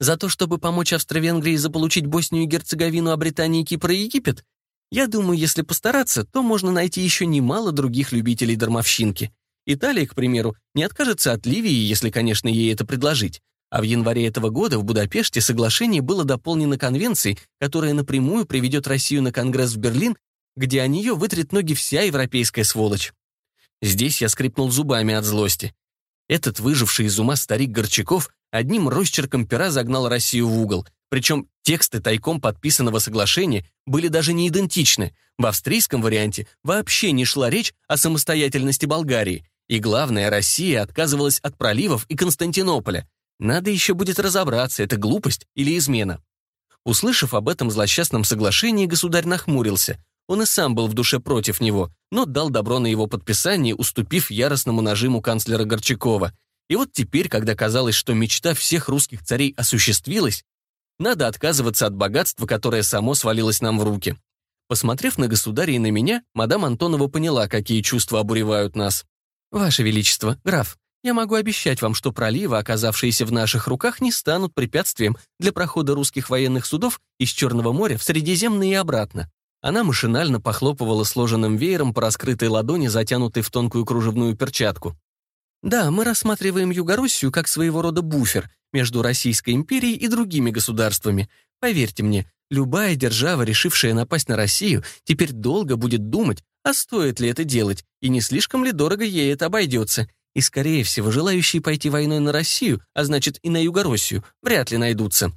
За то, чтобы помочь Австро-Венгрии заполучить Боснию и Герцеговину, а Британии, Кипр и Египет? Я думаю, если постараться, то можно найти еще немало других любителей дармовщинки. Италия, к примеру, не откажется от Ливии, если, конечно, ей это предложить. А в январе этого года в Будапеште соглашение было дополнено конвенцией, которая напрямую приведет Россию на Конгресс в Берлин, где о нее вытрет ноги вся европейская сволочь. Здесь я скрипнул зубами от злости. Этот выживший из ума старик Горчаков одним росчерком пера загнал Россию в угол, причем тексты тайком подписанного соглашения были даже не идентичны. В австрийском варианте вообще не шла речь о самостоятельности Болгарии. И главное, Россия отказывалась от проливов и Константинополя. Надо еще будет разобраться, это глупость или измена. Услышав об этом злосчастном соглашении, государь нахмурился. Он и сам был в душе против него, но дал добро на его подписание, уступив яростному нажиму канцлера Горчакова. И вот теперь, когда казалось, что мечта всех русских царей осуществилась, надо отказываться от богатства, которое само свалилось нам в руки. Посмотрев на государя и на меня, мадам Антонова поняла, какие чувства обуревают нас. «Ваше Величество, граф, я могу обещать вам, что проливы, оказавшиеся в наших руках, не станут препятствием для прохода русских военных судов из Черного моря в Средиземное и обратно. Она машинально похлопывала сложенным веером по раскрытой ладони, затянутой в тонкую кружевную перчатку. «Да, мы рассматриваем Югороссию как своего рода буфер между Российской империей и другими государствами. Поверьте мне, любая держава, решившая напасть на Россию, теперь долго будет думать, а стоит ли это делать, и не слишком ли дорого ей это обойдется. И, скорее всего, желающие пойти войной на Россию, а значит и на Югороссию, вряд ли найдутся».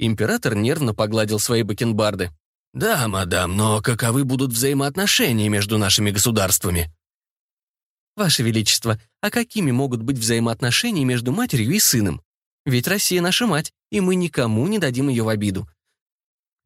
Император нервно погладил свои бакенбарды. Да, мадам, но каковы будут взаимоотношения между нашими государствами? Ваше Величество, а какими могут быть взаимоотношения между матерью и сыном? Ведь Россия наша мать, и мы никому не дадим ее в обиду.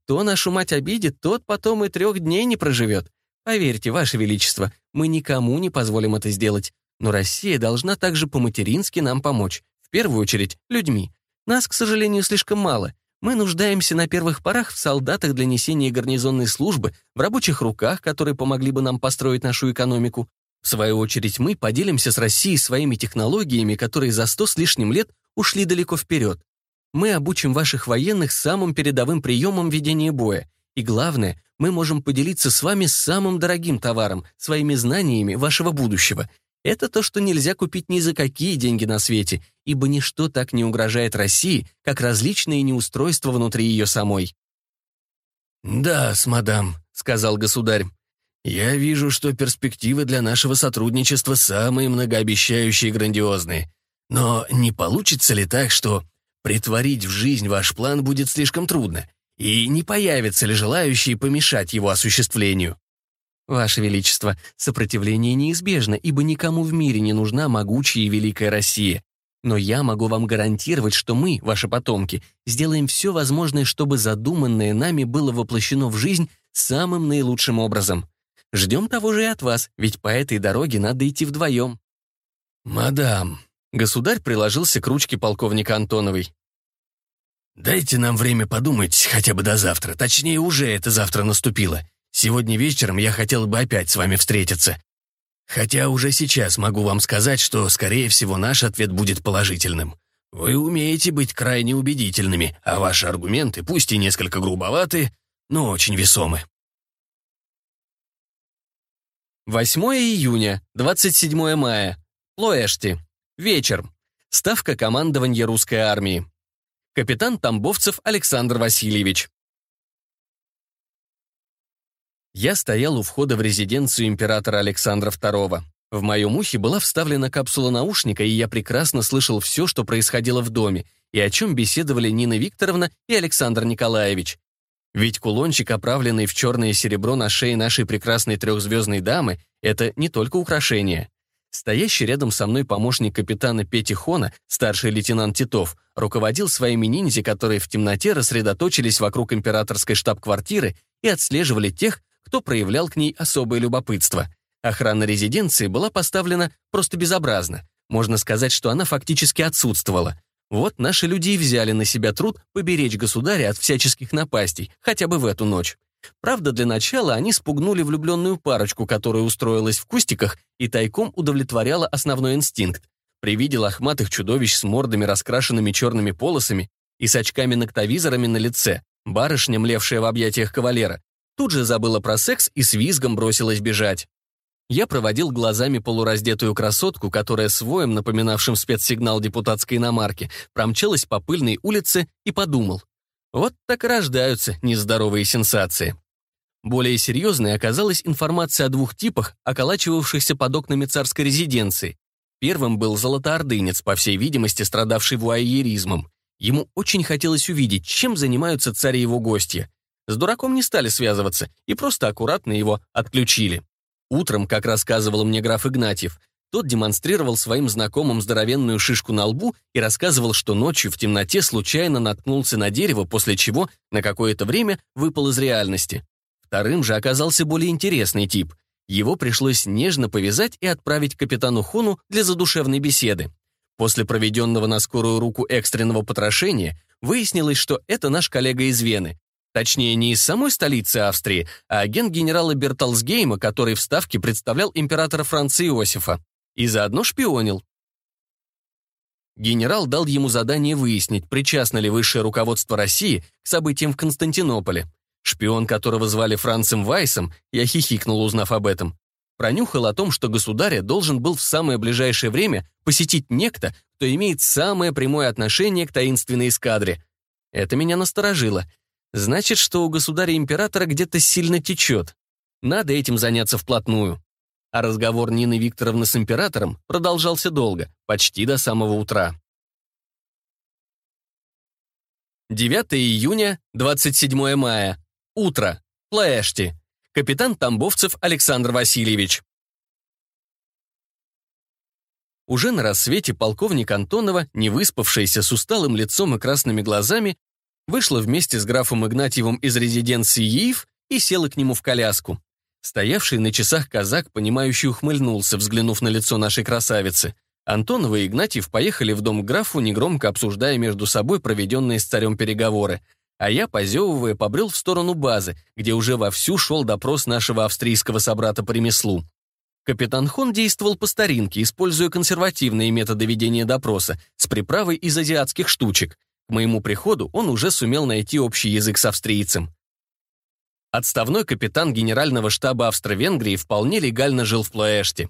Кто нашу мать обидит, тот потом и трех дней не проживет. Поверьте, Ваше Величество, мы никому не позволим это сделать. Но Россия должна также по-матерински нам помочь. В первую очередь, людьми. Нас, к сожалению, слишком мало. Мы нуждаемся на первых порах в солдатах для несения гарнизонной службы, в рабочих руках, которые помогли бы нам построить нашу экономику. В свою очередь мы поделимся с Россией своими технологиями, которые за сто с лишним лет ушли далеко вперед. Мы обучим ваших военных самым передовым приемам ведения боя. И главное, мы можем поделиться с вами самым дорогим товаром, своими знаниями вашего будущего — это то, что нельзя купить ни за какие деньги на свете, ибо ничто так не угрожает России, как различные неустройства внутри ее самой. «Да, с мадам», — сказал государь. «Я вижу, что перспективы для нашего сотрудничества самые многообещающие и грандиозные. Но не получится ли так, что притворить в жизнь ваш план будет слишком трудно, и не появится ли желающие помешать его осуществлению?» Ваше Величество, сопротивление неизбежно, ибо никому в мире не нужна могучая и великая Россия. Но я могу вам гарантировать, что мы, ваши потомки, сделаем все возможное, чтобы задуманное нами было воплощено в жизнь самым наилучшим образом. Ждем того же и от вас, ведь по этой дороге надо идти вдвоем». «Мадам», — государь приложился к ручке полковника Антоновой. «Дайте нам время подумать хотя бы до завтра. Точнее, уже это завтра наступило. Сегодня вечером я хотел бы опять с вами встретиться. Хотя уже сейчас могу вам сказать, что, скорее всего, наш ответ будет положительным. Вы умеете быть крайне убедительными, а ваши аргументы, пусть и несколько грубоваты, но очень весомы. 8 июня, 27 мая. Лоэшти. Вечер. Ставка командования русской армии. Капитан Тамбовцев Александр Васильевич. Я стоял у входа в резиденцию императора Александра II. В моем ухе была вставлена капсула наушника, и я прекрасно слышал все, что происходило в доме, и о чем беседовали Нина Викторовна и Александр Николаевич. Ведь кулончик, оправленный в черное серебро на шее нашей прекрасной трехзвездной дамы, это не только украшение. Стоящий рядом со мной помощник капитана Пети Хона, старший лейтенант Титов, руководил своими ниндзя, которые в темноте рассредоточились вокруг императорской штаб-квартиры и отслеживали тех, кто проявлял к ней особое любопытство. Охрана резиденции была поставлена просто безобразно. Можно сказать, что она фактически отсутствовала. Вот наши люди и взяли на себя труд поберечь государя от всяческих напастей, хотя бы в эту ночь. Правда, для начала они спугнули влюбленную парочку, которая устроилась в кустиках и тайком удовлетворяла основной инстинкт. При виде лохматых чудовищ с мордами, раскрашенными черными полосами и с очками-ноктовизорами на лице, барышня, млевшая в объятиях кавалера, тут же забыла про секс и с визгом бросилась бежать. Я проводил глазами полураздетую красотку, которая с воем, напоминавшим спецсигнал депутатской иномарки, промчалась по пыльной улице и подумал. Вот так и рождаются нездоровые сенсации. Более серьезной оказалась информация о двух типах, околачивавшихся под окнами царской резиденции. Первым был золотоордынец, по всей видимости, страдавший вуайеризмом. Ему очень хотелось увидеть, чем занимаются цари его гости. С дураком не стали связываться и просто аккуратно его отключили. Утром, как рассказывал мне граф Игнатьев, тот демонстрировал своим знакомым здоровенную шишку на лбу и рассказывал, что ночью в темноте случайно наткнулся на дерево, после чего на какое-то время выпал из реальности. Вторым же оказался более интересный тип. Его пришлось нежно повязать и отправить капитану Хону для задушевной беседы. После проведенного на скорую руку экстренного потрошения выяснилось, что это наш коллега из Вены, Точнее, не из самой столицы Австрии, а агент генерала Бертолсгейма, который в Ставке представлял императора Франции Иосифа. И заодно шпионил. Генерал дал ему задание выяснить, причастно ли высшее руководство России к событиям в Константинополе. Шпион, которого звали Францем Вайсом, я хихикнул, узнав об этом, пронюхал о том, что государя должен был в самое ближайшее время посетить некто, кто имеет самое прямое отношение к таинственной эскадре. Это меня насторожило — Значит, что у государя-императора где-то сильно течет. Надо этим заняться вплотную. А разговор Нины Викторовны с императором продолжался долго, почти до самого утра. 9 июня, 27 мая. Утро. Плаэшти. Капитан Тамбовцев Александр Васильевич. Уже на рассвете полковник Антонова, не выспавшийся с усталым лицом и красными глазами, вышла вместе с графом Игнатьевым из резиденции Яев и села к нему в коляску. Стоявший на часах казак, понимающий, ухмыльнулся, взглянув на лицо нашей красавицы. Антонова и Игнатьев поехали в дом к графу, негромко обсуждая между собой проведенные с царем переговоры. А я, позевывая, побрел в сторону базы, где уже вовсю шел допрос нашего австрийского собрата по ремеслу. Капитан Хон действовал по старинке, используя консервативные методы ведения допроса с приправой из азиатских штучек. К моему приходу он уже сумел найти общий язык с австрийцем. Отставной капитан генерального штаба Австро-Венгрии вполне легально жил в Плоэште.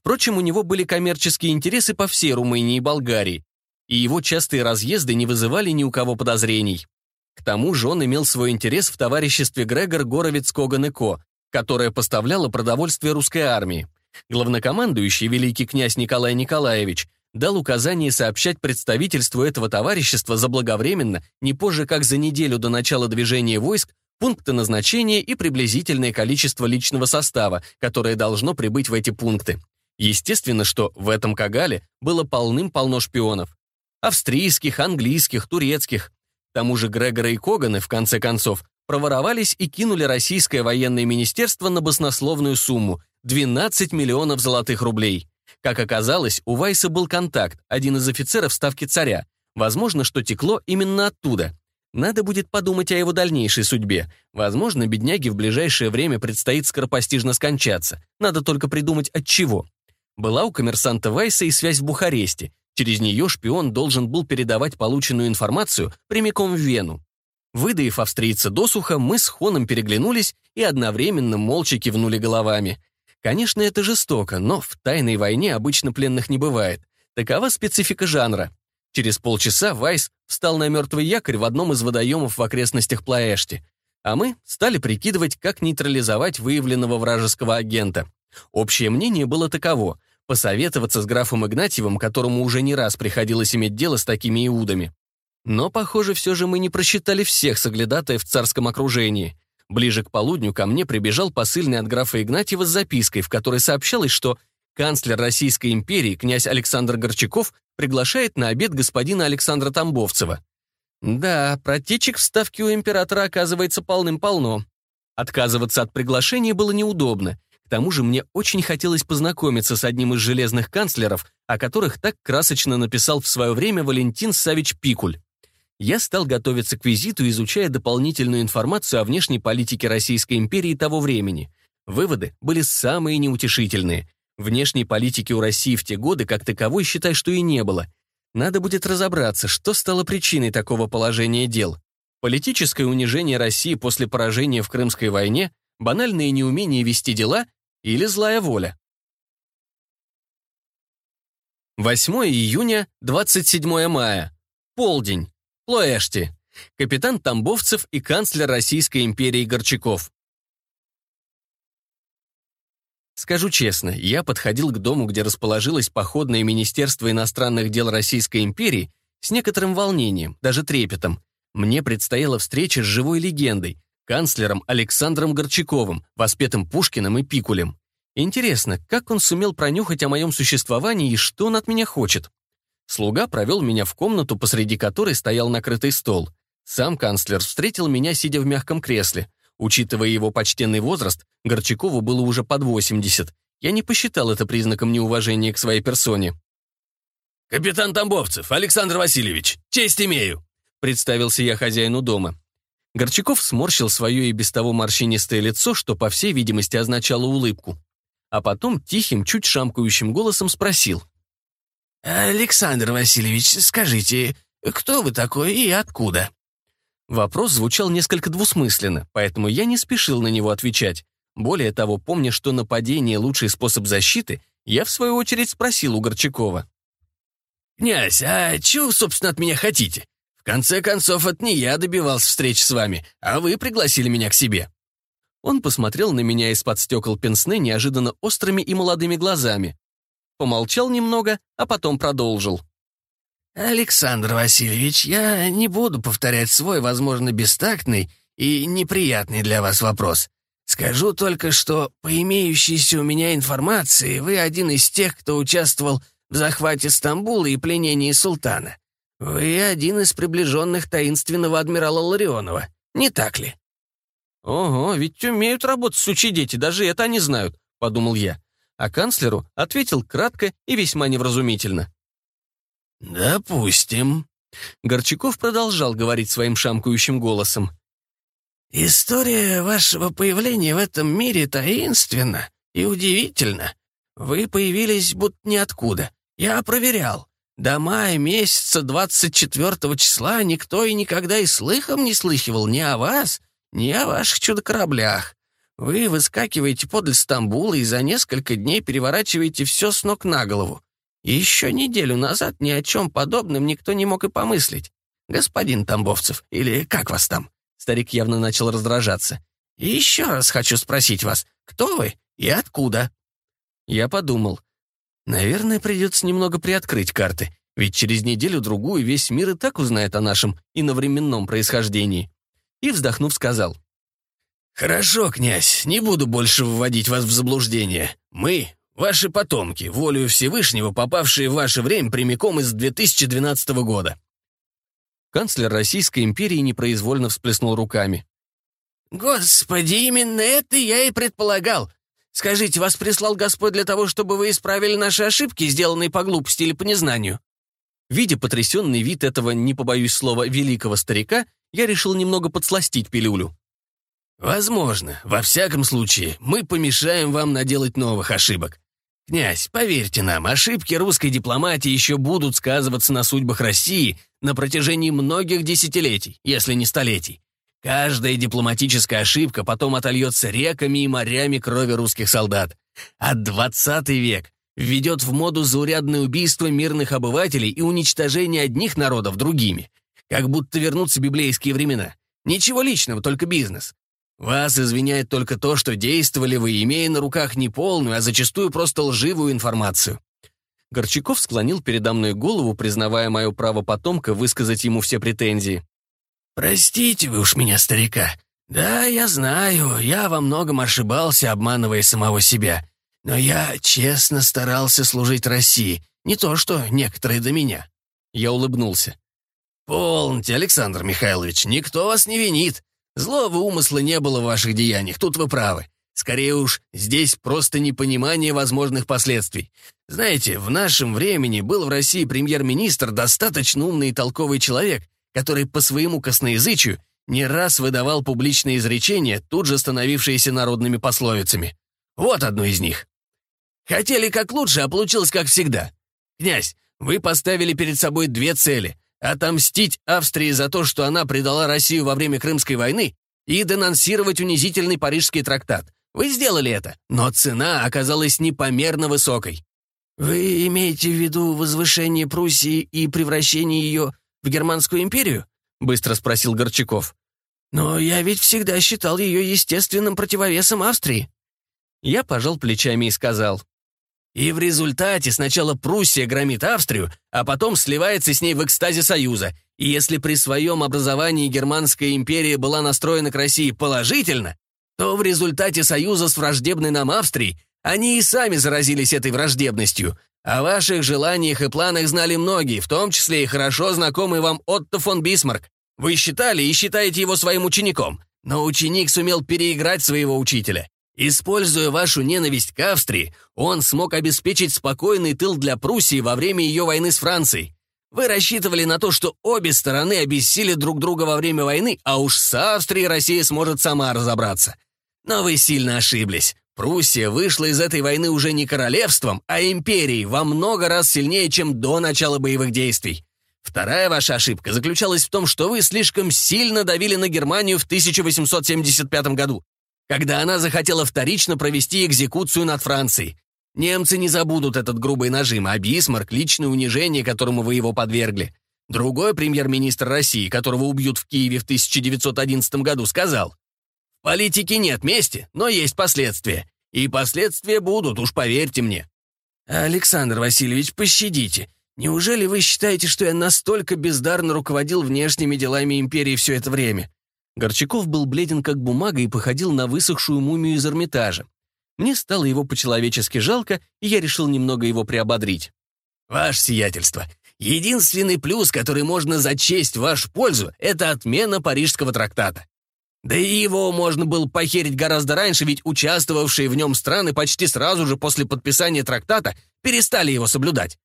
Впрочем, у него были коммерческие интересы по всей Румынии и Болгарии, и его частые разъезды не вызывали ни у кого подозрений. К тому же он имел свой интерес в товариществе Грегор Горовец Коган и Ко, которое поставляло продовольствие русской армии. Главнокомандующий великий князь Николай Николаевич дал указание сообщать представительству этого товарищества заблаговременно, не позже как за неделю до начала движения войск, пункты назначения и приблизительное количество личного состава, которое должно прибыть в эти пункты. Естественно, что в этом Кагале было полным-полно шпионов. Австрийских, английских, турецких. К тому же Грегора и Коганы, в конце концов, проворовались и кинули российское военное министерство на баснословную сумму – 12 миллионов золотых рублей. Как оказалось, у Вайса был контакт, один из офицеров Ставки Царя. Возможно, что текло именно оттуда. Надо будет подумать о его дальнейшей судьбе. Возможно, бедняге в ближайшее время предстоит скоропостижно скончаться. Надо только придумать от чего. Была у коммерсанта Вайса и связь в Бухаресте. Через нее шпион должен был передавать полученную информацию прямиком в Вену. Выдаив австрийца досуха, мы с Хоном переглянулись и одновременно молча кивнули головами. Конечно, это жестоко, но в тайной войне обычно пленных не бывает. Такова специфика жанра. Через полчаса Вайс встал на мертвый якорь в одном из водоемов в окрестностях Плаэшти, а мы стали прикидывать, как нейтрализовать выявленного вражеского агента. Общее мнение было таково — посоветоваться с графом Игнатьевым, которому уже не раз приходилось иметь дело с такими иудами. Но, похоже, все же мы не просчитали всех соглядатая в царском окружении — Ближе к полудню ко мне прибежал посыльный от графа Игнатьева с запиской, в которой сообщалось, что канцлер Российской империи князь Александр Горчаков приглашает на обед господина Александра Тамбовцева. Да, протечек в ставке у императора оказывается полным-полно. Отказываться от приглашения было неудобно. К тому же мне очень хотелось познакомиться с одним из железных канцлеров, о которых так красочно написал в свое время Валентин Савич Пикуль я стал готовиться к визиту, изучая дополнительную информацию о внешней политике Российской империи того времени. Выводы были самые неутешительные. Внешней политики у России в те годы как таковой, считай, что и не было. Надо будет разобраться, что стало причиной такого положения дел. Политическое унижение России после поражения в Крымской войне, банальное неумение вести дела или злая воля. 8 июня, 27 мая. Полдень. Лоэшти, капитан Тамбовцев и канцлер Российской империи Горчаков. Скажу честно, я подходил к дому, где расположилось походное Министерство иностранных дел Российской империи, с некоторым волнением, даже трепетом. Мне предстояла встреча с живой легендой, канцлером Александром Горчаковым, воспетым Пушкиным и Пикулем. Интересно, как он сумел пронюхать о моем существовании и что он от меня хочет? Слуга провел меня в комнату, посреди которой стоял накрытый стол. Сам канцлер встретил меня, сидя в мягком кресле. Учитывая его почтенный возраст, Горчакову было уже под 80. Я не посчитал это признаком неуважения к своей персоне. «Капитан Тамбовцев, Александр Васильевич, честь имею!» Представился я хозяину дома. Горчаков сморщил свое и без того морщинистое лицо, что, по всей видимости, означало улыбку. А потом тихим, чуть шамкающим голосом спросил. «Александр Васильевич, скажите, кто вы такой и откуда?» Вопрос звучал несколько двусмысленно, поэтому я не спешил на него отвечать. Более того, помня, что нападение — лучший способ защиты, я, в свою очередь, спросил у Горчакова. «Князь, а чего, собственно, от меня хотите? В конце концов, от не я добивался встреч с вами, а вы пригласили меня к себе». Он посмотрел на меня из-под стекол пенсны неожиданно острыми и молодыми глазами, помолчал немного, а потом продолжил. «Александр Васильевич, я не буду повторять свой, возможно, бестактный и неприятный для вас вопрос. Скажу только, что по имеющейся у меня информации вы один из тех, кто участвовал в захвате Стамбула и пленении султана. Вы один из приближенных таинственного адмирала Ларионова, не так ли?» «Ого, ведь умеют работать сучи дети, даже это они знают», — подумал я а канцлеру ответил кратко и весьма невразумительно. «Допустим», — Горчаков продолжал говорить своим шамкающим голосом. «История вашего появления в этом мире таинственна и удивительна. Вы появились будто ниоткуда. Я проверял. До мая месяца 24 числа никто и никогда и слыхом не слыхивал ни о вас, ни о ваших чудо-кораблях. Вы выскакиваете подле Стамбула и за несколько дней переворачиваете все с ног на голову. Еще неделю назад ни о чем подобном никто не мог и помыслить. Господин Тамбовцев, или как вас там?» Старик явно начал раздражаться. Еще раз хочу спросить вас, кто вы и откуда?» Я подумал. «Наверное, придется немного приоткрыть карты, ведь через неделю-другую весь мир и так узнает о нашем иновременном происхождении». И, вздохнув, сказал. «Хорошо, князь, не буду больше вводить вас в заблуждение. Мы — ваши потомки, волею Всевышнего, попавшие в ваше время прямиком из 2012 года». Канцлер Российской империи непроизвольно всплеснул руками. «Господи, именно это я и предполагал. Скажите, вас прислал Господь для того, чтобы вы исправили наши ошибки, сделанные по глупости или по незнанию?» Видя потрясенный вид этого, не побоюсь слова, великого старика, я решил немного подсластить пилюлю. «Возможно. Во всяком случае, мы помешаем вам наделать новых ошибок. Князь, поверьте нам, ошибки русской дипломатии еще будут сказываться на судьбах России на протяжении многих десятилетий, если не столетий. Каждая дипломатическая ошибка потом отольется реками и морями крови русских солдат. А 20 век введет в моду заурядное убийство мирных обывателей и уничтожение одних народов другими. Как будто вернутся библейские времена. Ничего личного, только бизнес. Вас извиняет только то, что действовали вы, имея на руках не полную, а зачастую просто лживую информацию. Горчаков склонил передо мной голову, признавая мое право потомка высказать ему все претензии. «Простите вы уж меня, старика. Да, я знаю, я во многом ошибался, обманывая самого себя. Но я честно старался служить России, не то что некоторые до меня». Я улыбнулся. «Полните, Александр Михайлович, никто вас не винит. Злого умысла не было в ваших деяниях, тут вы правы. Скорее уж, здесь просто непонимание возможных последствий. Знаете, в нашем времени был в России премьер-министр достаточно умный и толковый человек, который по своему косноязычию не раз выдавал публичные изречения, тут же становившиеся народными пословицами. Вот одно из них. «Хотели как лучше, а получилось как всегда. Князь, вы поставили перед собой две цели, отомстить Австрии за то, что она предала Россию во время Крымской войны, и денонсировать унизительный Парижский трактат. Вы сделали это, но цена оказалась непомерно высокой. Вы имеете в виду возвышение Пруссии и превращение ее в Германскую империю? Быстро спросил Горчаков. Но я ведь всегда считал ее естественным противовесом Австрии. Я пожал плечами и сказал. И в результате сначала Пруссия громит Австрию, а потом сливается с ней в экстазе Союза. И если при своем образовании Германская империя была настроена к России положительно, то в результате союза с враждебной нам Австрией они и сами заразились этой враждебностью. О ваших желаниях и планах знали многие, в том числе и хорошо знакомый вам Отто фон Бисмарк. Вы считали и считаете его своим учеником, но ученик сумел переиграть своего учителя. Используя вашу ненависть к Австрии, он смог обеспечить спокойный тыл для Пруссии во время ее войны с Францией. Вы рассчитывали на то, что обе стороны обессилят друг друга во время войны, а уж с Австрией Россия сможет сама разобраться. Но вы сильно ошиблись. Пруссия вышла из этой войны уже не королевством, а империей во много раз сильнее, чем до начала боевых действий. Вторая ваша ошибка заключалась в том, что вы слишком сильно давили на Германию в 1875 году, когда она захотела вторично провести экзекуцию над Францией. Немцы не забудут этот грубый нажим, а Бисмарк — личное унижение, которому вы его подвергли. Другой премьер-министр России, которого убьют в Киеве в 1911 году, сказал, «В политике нет мести, но есть последствия. И последствия будут, уж поверьте мне». «Александр Васильевич, пощадите. Неужели вы считаете, что я настолько бездарно руководил внешними делами империи все это время? Горчаков был бледен как бумага и походил на высохшую мумию из Эрмитажа. Мне стало его по-человечески жалко, и я решил немного его приободрить. «Ваше сиятельство, единственный плюс, который можно зачесть в вашу пользу, это отмена Парижского трактата. Да и его можно было похерить гораздо раньше, ведь участвовавшие в нем страны почти сразу же после подписания трактата перестали его соблюдать.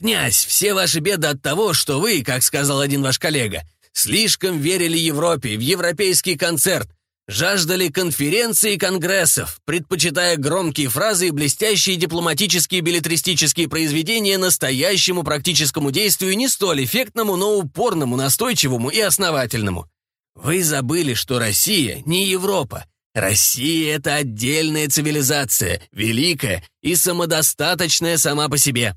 «Князь, все ваши беды от того, что вы, как сказал один ваш коллега, слишком верили Европе, в европейский концерт, жаждали конференций и конгрессов, предпочитая громкие фразы и блестящие дипломатические билетристические произведения настоящему практическому действию не столь эффектному, но упорному, настойчивому и основательному. Вы забыли, что Россия не Европа. Россия — это отдельная цивилизация, великая и самодостаточная сама по себе.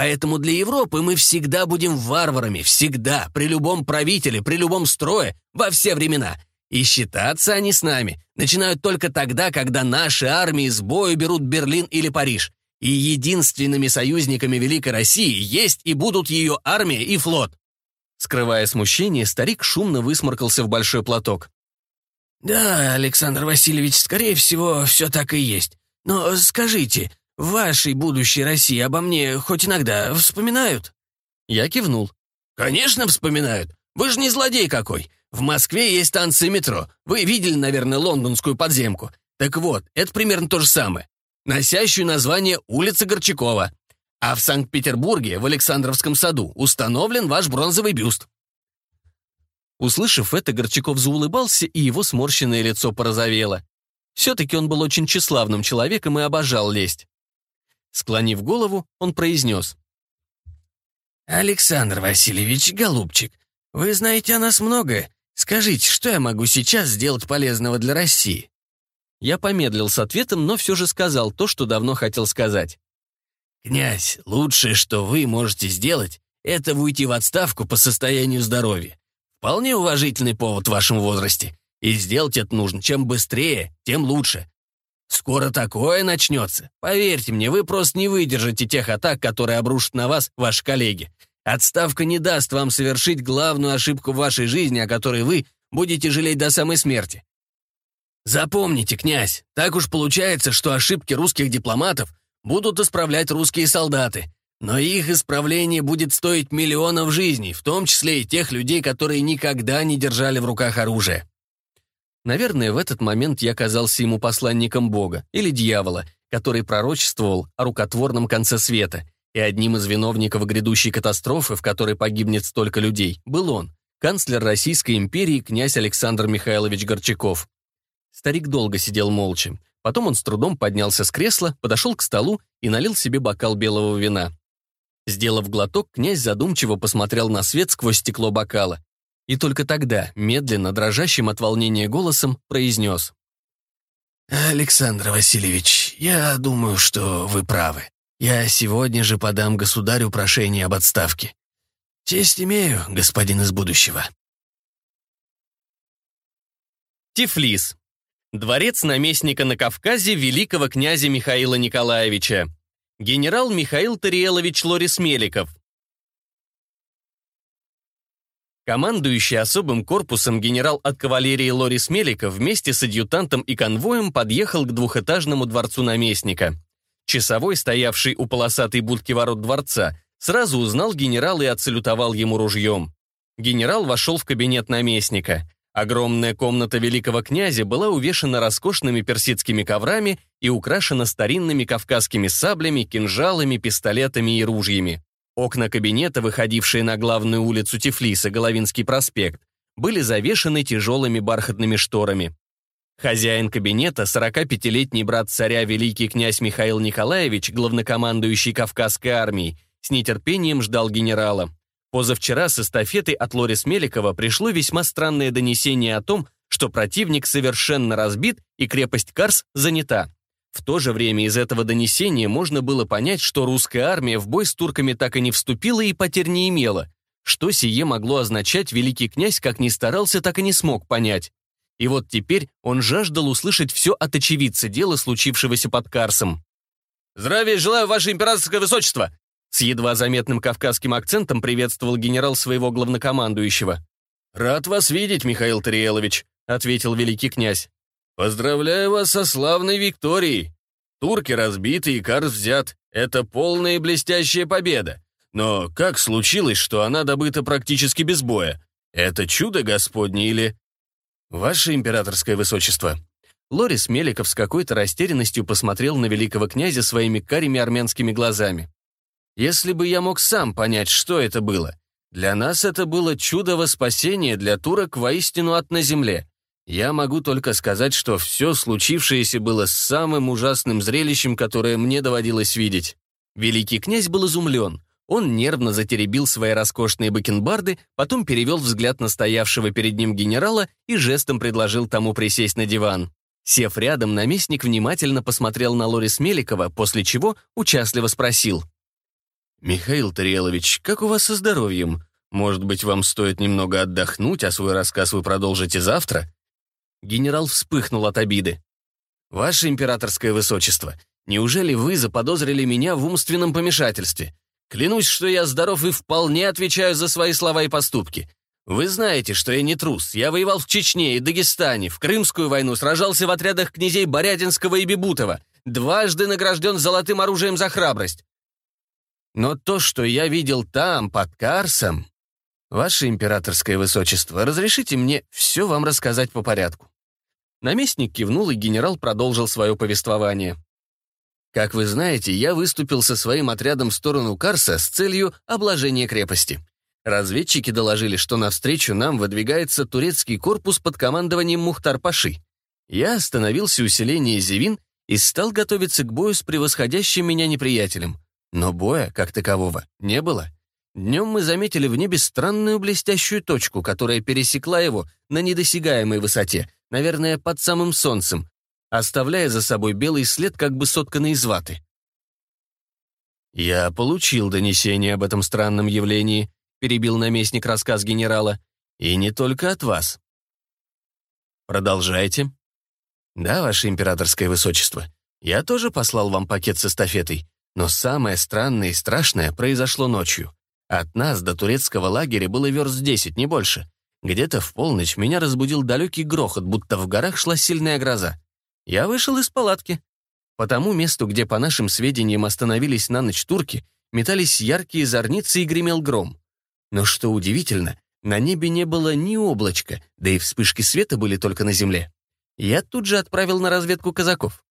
Поэтому для Европы мы всегда будем варварами, всегда, при любом правителе, при любом строе, во все времена. И считаться они с нами начинают только тогда, когда наши армии с бою берут Берлин или Париж. И единственными союзниками Великой России есть и будут ее армия и флот. Скрывая смущение, старик шумно высморкался в большой платок. «Да, Александр Васильевич, скорее всего, все так и есть. Но скажите, вашей будущей России обо мне хоть иногда вспоминают?» Я кивнул. «Конечно вспоминают. Вы же не злодей какой. В Москве есть станции метро. Вы видели, наверное, лондонскую подземку. Так вот, это примерно то же самое, носящую название улица Горчакова. А в Санкт-Петербурге, в Александровском саду, установлен ваш бронзовый бюст». Услышав это, Горчаков заулыбался, и его сморщенное лицо порозовело. Все-таки он был очень тщеславным человеком и обожал лезть. Склонив голову, он произнес. «Александр Васильевич, голубчик, вы знаете о нас много. Скажите, что я могу сейчас сделать полезного для России?» Я помедлил с ответом, но все же сказал то, что давно хотел сказать. «Князь, лучшее, что вы можете сделать, это уйти в отставку по состоянию здоровья. Вполне уважительный повод в вашем возрасте. И сделать это нужно чем быстрее, тем лучше. Скоро такое начнется. Поверьте мне, вы просто не выдержите тех атак, которые обрушат на вас ваши коллеги. Отставка не даст вам совершить главную ошибку в вашей жизни, о которой вы будете жалеть до самой смерти. Запомните, князь, так уж получается, что ошибки русских дипломатов будут исправлять русские солдаты, но их исправление будет стоить миллионов жизней, в том числе и тех людей, которые никогда не держали в руках оружие. Наверное, в этот момент я казался ему посланником Бога или дьявола, который пророчествовал о рукотворном конце света. И одним из виновников грядущей катастрофы, в которой погибнет столько людей, был он, канцлер Российской империи князь Александр Михайлович Горчаков. Старик долго сидел молча. Потом он с трудом поднялся с кресла, подошел к столу и налил себе бокал белого вина. Сделав глоток, князь задумчиво посмотрел на свет сквозь стекло бокала, и только тогда, медленно, дрожащим от волнения голосом, произнес. «Александр Васильевич, я думаю, что вы правы. Я сегодня же подам государю прошение об отставке. Честь имею, господин из будущего». Тифлис. Дворец наместника на Кавказе великого князя Михаила Николаевича. Генерал Михаил Тариелович Лорис Меликов, Командующий особым корпусом генерал от кавалерии Лорис-Меликов вместе с адъютантом и конвоем подъехал к двухэтажному дворцу наместника. Часовой, стоявший у полосатой будки ворот дворца, сразу узнал генерала и отсалютовал ему ружьем. Генерал вошел в кабинет наместника. Огромная комната великого князя была увешана роскошными персидскими коврами и украшена старинными кавказскими саблями, кинжалами, пистолетами и ружьями. Окна кабинета, выходившие на главную улицу Тифлиса, Головинский проспект, были завешены тяжелыми бархатными шторами. Хозяин кабинета, 45-летний брат царя великий князь Михаил Николаевич, главнокомандующий Кавказской армией, с нетерпением ждал генерала. Позавчера с эстафеты от Лорис Меликова пришло весьма странное донесение о том, что противник совершенно разбит и крепость Карс занята. В то же время из этого донесения можно было понять, что русская армия в бой с турками так и не вступила и потерь не имела. Что сие могло означать, великий князь как ни старался, так и не смог понять. И вот теперь он жаждал услышать все от очевидца дела, случившегося под Карсом. «Здравия желаю, ваше императорское высочество!» С едва заметным кавказским акцентом приветствовал генерал своего главнокомандующего. «Рад вас видеть, Михаил Тариелович», — ответил великий князь. «Поздравляю вас со славной Викторией! Турки разбиты и Карс взят. Это полная и блестящая победа. Но как случилось, что она добыта практически без боя? Это чудо Господне или...» «Ваше императорское высочество!» Лорис Меликов с какой-то растерянностью посмотрел на великого князя своими карими армянскими глазами. «Если бы я мог сам понять, что это было. Для нас это было чудо во спасение, для турок воистину от на земле. Я могу только сказать, что все случившееся было самым ужасным зрелищем, которое мне доводилось видеть. Великий князь был изумлен. Он нервно затеребил свои роскошные бакенбарды, потом перевел взгляд на стоявшего перед ним генерала и жестом предложил тому присесть на диван. Сев рядом, наместник внимательно посмотрел на Лорис Меликова, после чего участливо спросил. «Михаил Тарелович, как у вас со здоровьем? Может быть, вам стоит немного отдохнуть, а свой рассказ вы продолжите завтра? Генерал вспыхнул от обиды. «Ваше императорское высочество, неужели вы заподозрили меня в умственном помешательстве? Клянусь, что я здоров и вполне отвечаю за свои слова и поступки. Вы знаете, что я не трус. Я воевал в Чечне и Дагестане, в Крымскую войну сражался в отрядах князей Борядинского и Бебутова, дважды награжден золотым оружием за храбрость. Но то, что я видел там, под Карсом... Ваше императорское высочество, разрешите мне все вам рассказать по порядку. Наместник кивнул, и генерал продолжил свое повествование. «Как вы знаете, я выступил со своим отрядом в сторону Карса с целью обложения крепости. Разведчики доложили, что навстречу нам выдвигается турецкий корпус под командованием Мухтар-Паши. Я остановился у селения Зевин и стал готовиться к бою с превосходящим меня неприятелем. Но боя, как такового, не было. Днем мы заметили в небе странную блестящую точку, которая пересекла его на недосягаемой высоте — наверное, под самым солнцем, оставляя за собой белый след, как бы сотканный из ваты. «Я получил донесение об этом странном явлении», перебил наместник рассказ генерала, «и не только от вас». «Продолжайте». «Да, ваше императорское высочество, я тоже послал вам пакет с эстафетой, но самое странное и страшное произошло ночью. От нас до турецкого лагеря было верст 10, не больше. Где-то в полночь меня разбудил далекий грохот, будто в горах шла сильная гроза. Я вышел из палатки. По тому месту, где, по нашим сведениям, остановились на ночь турки, метались яркие зорницы и гремел гром. Но что удивительно, на небе не было ни облачка, да и вспышки света были только на земле. Я тут же отправил на разведку казаков.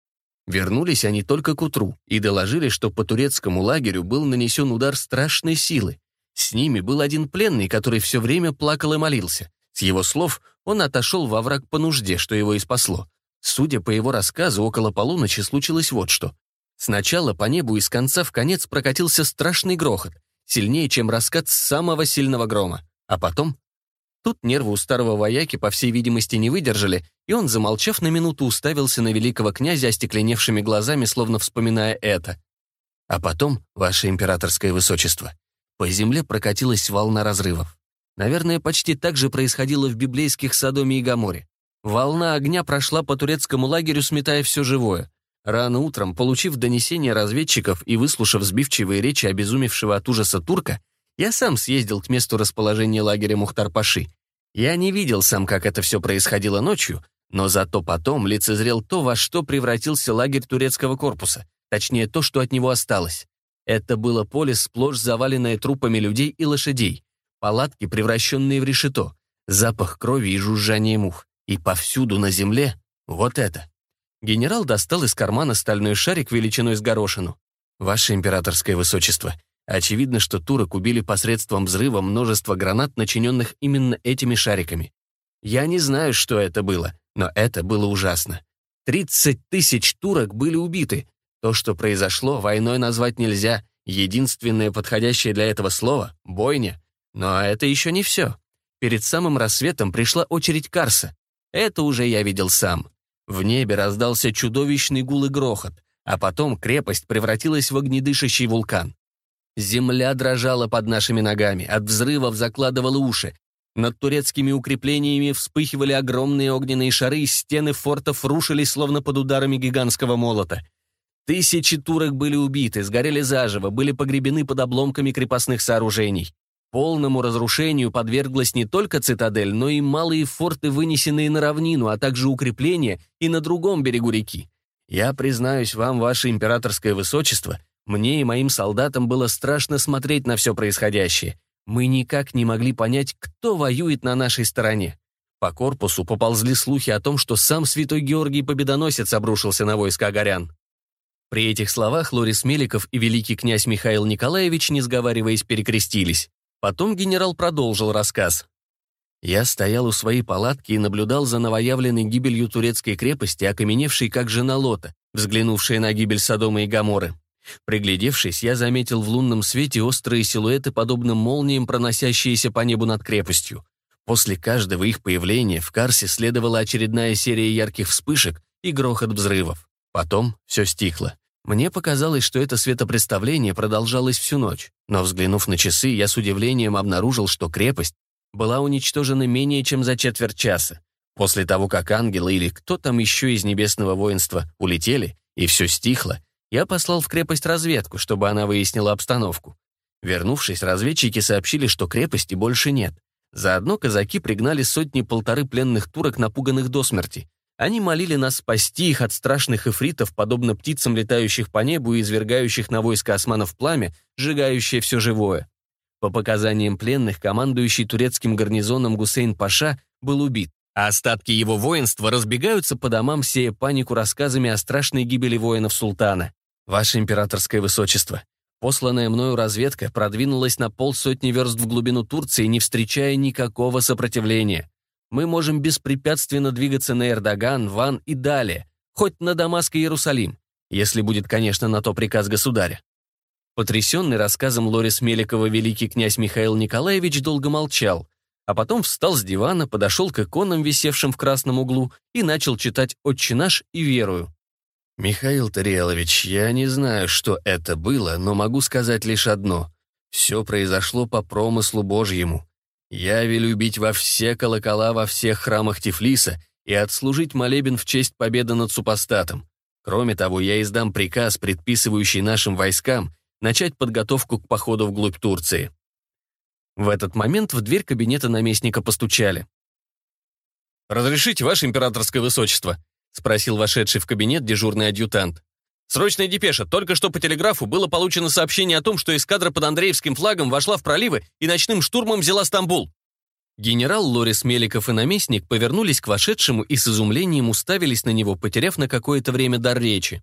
Вернулись они только к утру и доложили, что по турецкому лагерю был нанесен удар страшной силы. С ними был один пленный, который все время плакал и молился. С его слов он отошел во враг по нужде, что его и спасло. Судя по его рассказу, около полуночи случилось вот что. Сначала по небу из конца в конец прокатился страшный грохот, сильнее, чем раскат самого сильного грома. А потом... Тут нервы у старого вояки, по всей видимости, не выдержали, и он, замолчав на минуту, уставился на великого князя остекленевшими глазами, словно вспоминая это. А потом, ваше императорское высочество, по земле прокатилась волна разрывов. Наверное, почти так же происходило в библейских Содоме и Гаморе. Волна огня прошла по турецкому лагерю, сметая все живое. Рано утром, получив донесение разведчиков и выслушав сбивчивые речи обезумевшего от ужаса турка, я сам съездил к месту расположения лагеря Мухтар-Паши. Я не видел сам, как это все происходило ночью, но зато потом лицезрел то, во что превратился лагерь турецкого корпуса, точнее то, что от него осталось. Это было поле, сплошь заваленное трупами людей и лошадей, палатки, превращенные в решето, запах крови и жужжание мух. И повсюду на земле вот это. Генерал достал из кармана стальной шарик величиной с горошину. «Ваше императорское высочество, очевидно, что турок убили посредством взрыва множество гранат, начиненных именно этими шариками. Я не знаю, что это было, но это было ужасно. 30 тысяч турок были убиты, то, что произошло, войной назвать нельзя. Единственное подходящее для этого слово — бойня. Но это еще не все. Перед самым рассветом пришла очередь Карса. Это уже я видел сам. В небе раздался чудовищный гул и грохот, а потом крепость превратилась в огнедышащий вулкан. Земля дрожала под нашими ногами, от взрывов закладывала уши. Над турецкими укреплениями вспыхивали огромные огненные шары, стены фортов рушились, словно под ударами гигантского молота — Тысячи турок были убиты, сгорели заживо, были погребены под обломками крепостных сооружений. Полному разрушению подверглась не только цитадель, но и малые форты, вынесенные на равнину, а также укрепления и на другом берегу реки. Я признаюсь вам, ваше императорское высочество, мне и моим солдатам было страшно смотреть на все происходящее. Мы никак не могли понять, кто воюет на нашей стороне. По корпусу поползли слухи о том, что сам святой Георгий Победоносец обрушился на войска горян. При этих словах Лорис Меликов и великий князь Михаил Николаевич, не сговариваясь, перекрестились. Потом генерал продолжил рассказ. Я стоял у своей палатки и наблюдал за новоявленной гибелью турецкой крепости, окаменевшей как жена Лота, взглянувшая на гибель Содома и Гаморы. Приглядевшись, я заметил в лунном свете острые силуэты, подобно молниям, проносящиеся по небу над крепостью. После каждого их появления в Карсе следовала очередная серия ярких вспышек и грохот взрывов. Потом все стихло. Мне показалось, что это светопредставление продолжалось всю ночь, но, взглянув на часы, я с удивлением обнаружил, что крепость была уничтожена менее чем за четверть часа, после того, как ангелы или кто там еще из небесного воинства улетели, и все стихло, я послал в крепость разведку, чтобы она выяснила обстановку. Вернувшись, разведчики сообщили, что крепости больше нет. Заодно казаки пригнали сотни-полторы пленных турок, напуганных до смерти, они молили нас спасти их от страшных эфритов, подобно птицам, летающих по небу и извергающих на войско османов пламя, сжигающее все живое. По показаниям пленных, командующий турецким гарнизоном Гусейн Паша был убит, а остатки его воинства разбегаются по домам, сея панику рассказами о страшной гибели воинов султана. «Ваше императорское высочество, посланная мною разведка продвинулась на полсотни верст в глубину Турции, не встречая никакого сопротивления мы можем беспрепятственно двигаться на Эрдоган, Ван и далее, хоть на Дамаск и Иерусалим, если будет, конечно, на то приказ государя. Потрясенный рассказом Лорис Меликова великий князь Михаил Николаевич долго молчал, а потом встал с дивана, подошел к иконам, висевшим в красном углу, и начал читать «Отче наш» и «Верую». «Михаил Тариелович, я не знаю, что это было, но могу сказать лишь одно. Все произошло по промыслу Божьему. Я велю бить во все колокола во всех храмах Тифлиса и отслужить молебен в честь победы над супостатом. Кроме того, я издам приказ, предписывающий нашим войскам начать подготовку к походу вглубь Турции». В этот момент в дверь кабинета наместника постучали. «Разрешите, ваше императорское высочество?» — спросил вошедший в кабинет дежурный адъютант. Срочная депеша. Только что по телеграфу было получено сообщение о том, что эскадра под Андреевским флагом вошла в проливы и ночным штурмом взяла Стамбул. Генерал Лорис Меликов и наместник повернулись к вошедшему и с изумлением уставились на него, потеряв на какое-то время дар речи.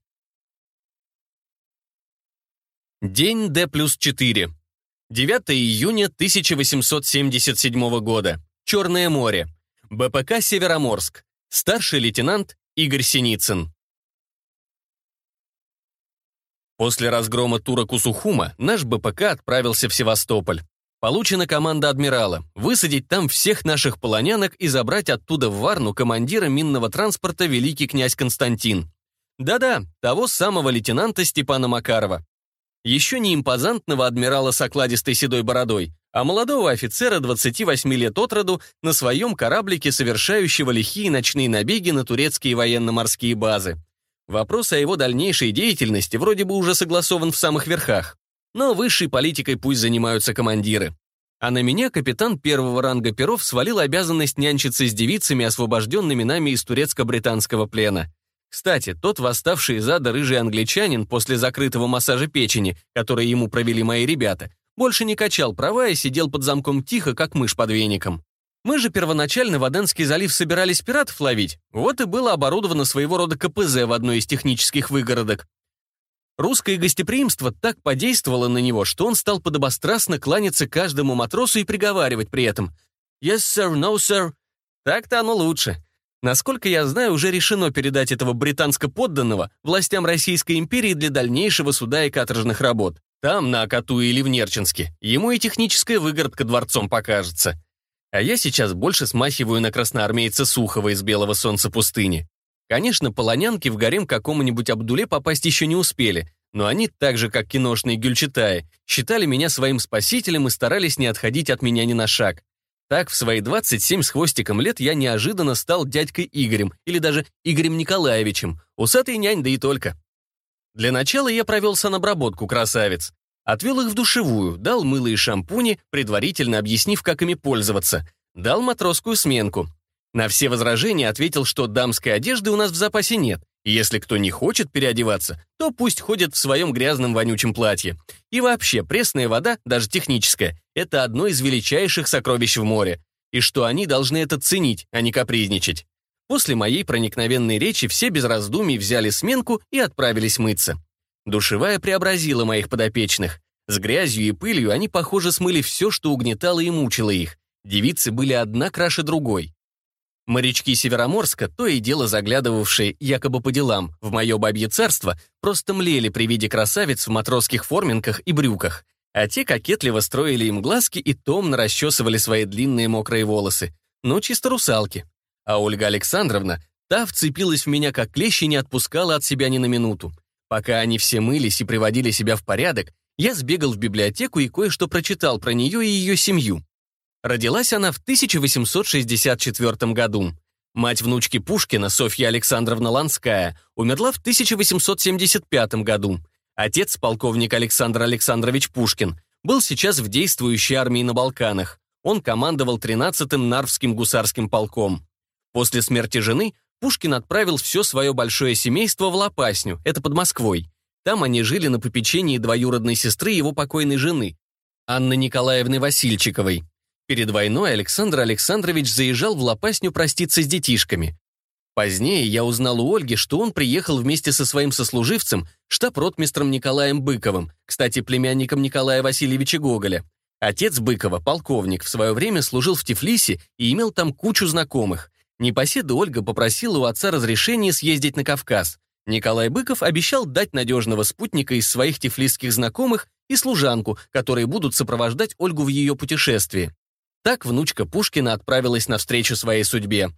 День Д плюс 4. 9 июня 1877 года. Черное море. БПК «Североморск». Старший лейтенант Игорь Синицын. После разгрома турок у Сухума наш БПК отправился в Севастополь. Получена команда адмирала – высадить там всех наших полонянок и забрать оттуда в Варну командира минного транспорта великий князь Константин. Да-да, того самого лейтенанта Степана Макарова. Еще не импозантного адмирала с окладистой седой бородой, а молодого офицера 28 лет от роду на своем кораблике, совершающего лихие ночные набеги на турецкие военно-морские базы. Вопрос о его дальнейшей деятельности вроде бы уже согласован в самых верхах. Но высшей политикой пусть занимаются командиры. А на меня капитан первого ранга перов свалил обязанность нянчиться с девицами, освобожденными нами из турецко-британского плена. Кстати, тот восставший из ада рыжий англичанин после закрытого массажа печени, который ему провели мои ребята, больше не качал права и сидел под замком тихо, как мышь под веником. Мы же первоначально в Аденский залив собирались пиратов ловить, вот и было оборудовано своего рода КПЗ в одной из технических выгородок. Русское гостеприимство так подействовало на него, что он стал подобострастно кланяться каждому матросу и приговаривать при этом «Yes, sir, no, sir». Так-то оно лучше. Насколько я знаю, уже решено передать этого британско-подданного властям Российской империи для дальнейшего суда и каторжных работ. Там, на Акатуе или в Нерчинске, ему и техническая выгородка дворцом покажется. А я сейчас больше смахиваю на красноармейца Сухова из «Белого солнца пустыни». Конечно, полонянки в гарем какому-нибудь Абдуле попасть еще не успели, но они, так же как киношные гюльчатаи, считали меня своим спасителем и старались не отходить от меня ни на шаг. Так, в свои 27 с хвостиком лет я неожиданно стал дядькой Игорем, или даже Игорем Николаевичем, усатый нянь, да и только. Для начала я провел санобработку красавец. Отвел их в душевую, дал мыло и шампуни, предварительно объяснив, как ими пользоваться. Дал матросскую сменку. На все возражения ответил, что дамской одежды у нас в запасе нет. Если кто не хочет переодеваться, то пусть ходит в своем грязном вонючем платье. И вообще, пресная вода, даже техническая, это одно из величайших сокровищ в море. И что они должны это ценить, а не капризничать. После моей проникновенной речи все без раздумий взяли сменку и отправились мыться. Душевая преобразила моих подопечных. С грязью и пылью они, похоже, смыли все, что угнетало и мучило их. Девицы были одна краше другой. Морячки Североморска, то и дело заглядывавшие якобы по делам в мое бабье царство, просто млели при виде красавиц в матросских форменках и брюках. А те кокетливо строили им глазки и томно расчесывали свои длинные мокрые волосы. Ну, чисто русалки. А Ольга Александровна, та вцепилась в меня как клещ и не отпускала от себя ни на минуту. Пока они все мылись и приводили себя в порядок, я сбегал в библиотеку и кое-что прочитал про нее и ее семью. Родилась она в 1864 году. Мать внучки Пушкина, Софья Александровна Ланская, умерла в 1875 году. Отец, полковник Александр Александрович Пушкин, был сейчас в действующей армии на Балканах. Он командовал 13-м Нарвским гусарским полком. После смерти жены Пушкин отправил все свое большое семейство в Лопасню, это под Москвой. Там они жили на попечении двоюродной сестры его покойной жены, Анны Николаевны Васильчиковой. Перед войной Александр Александрович заезжал в Лопасню проститься с детишками. Позднее я узнал у Ольги, что он приехал вместе со своим сослуживцем, штаб-ротмистром Николаем Быковым, кстати, племянником Николая Васильевича Гоголя. Отец Быкова, полковник, в свое время служил в Тифлисе и имел там кучу знакомых. Непоседа Ольга попросила у отца разрешения съездить на Кавказ. Николай Быков обещал дать надежного спутника из своих тифлисских знакомых и служанку, которые будут сопровождать Ольгу в ее путешествии. Так внучка Пушкина отправилась навстречу своей судьбе.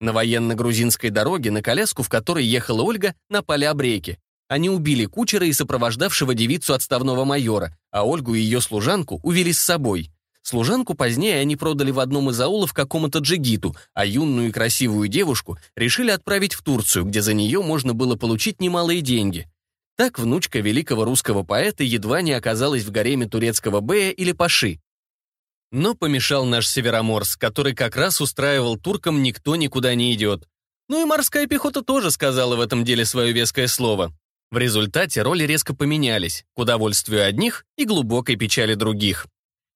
На военно-грузинской дороге, на коляску, в которой ехала Ольга, напали обреки. Они убили кучера и сопровождавшего девицу отставного майора, а Ольгу и ее служанку увели с собой. Служанку позднее они продали в одном из аулов какому-то джигиту, а юную и красивую девушку решили отправить в Турцию, где за нее можно было получить немалые деньги. Так внучка великого русского поэта едва не оказалась в гареме турецкого бея или паши. Но помешал наш Североморс, который как раз устраивал туркам «никто никуда не идет». Ну и морская пехота тоже сказала в этом деле свое веское слово. В результате роли резко поменялись, к удовольствию одних и глубокой печали других.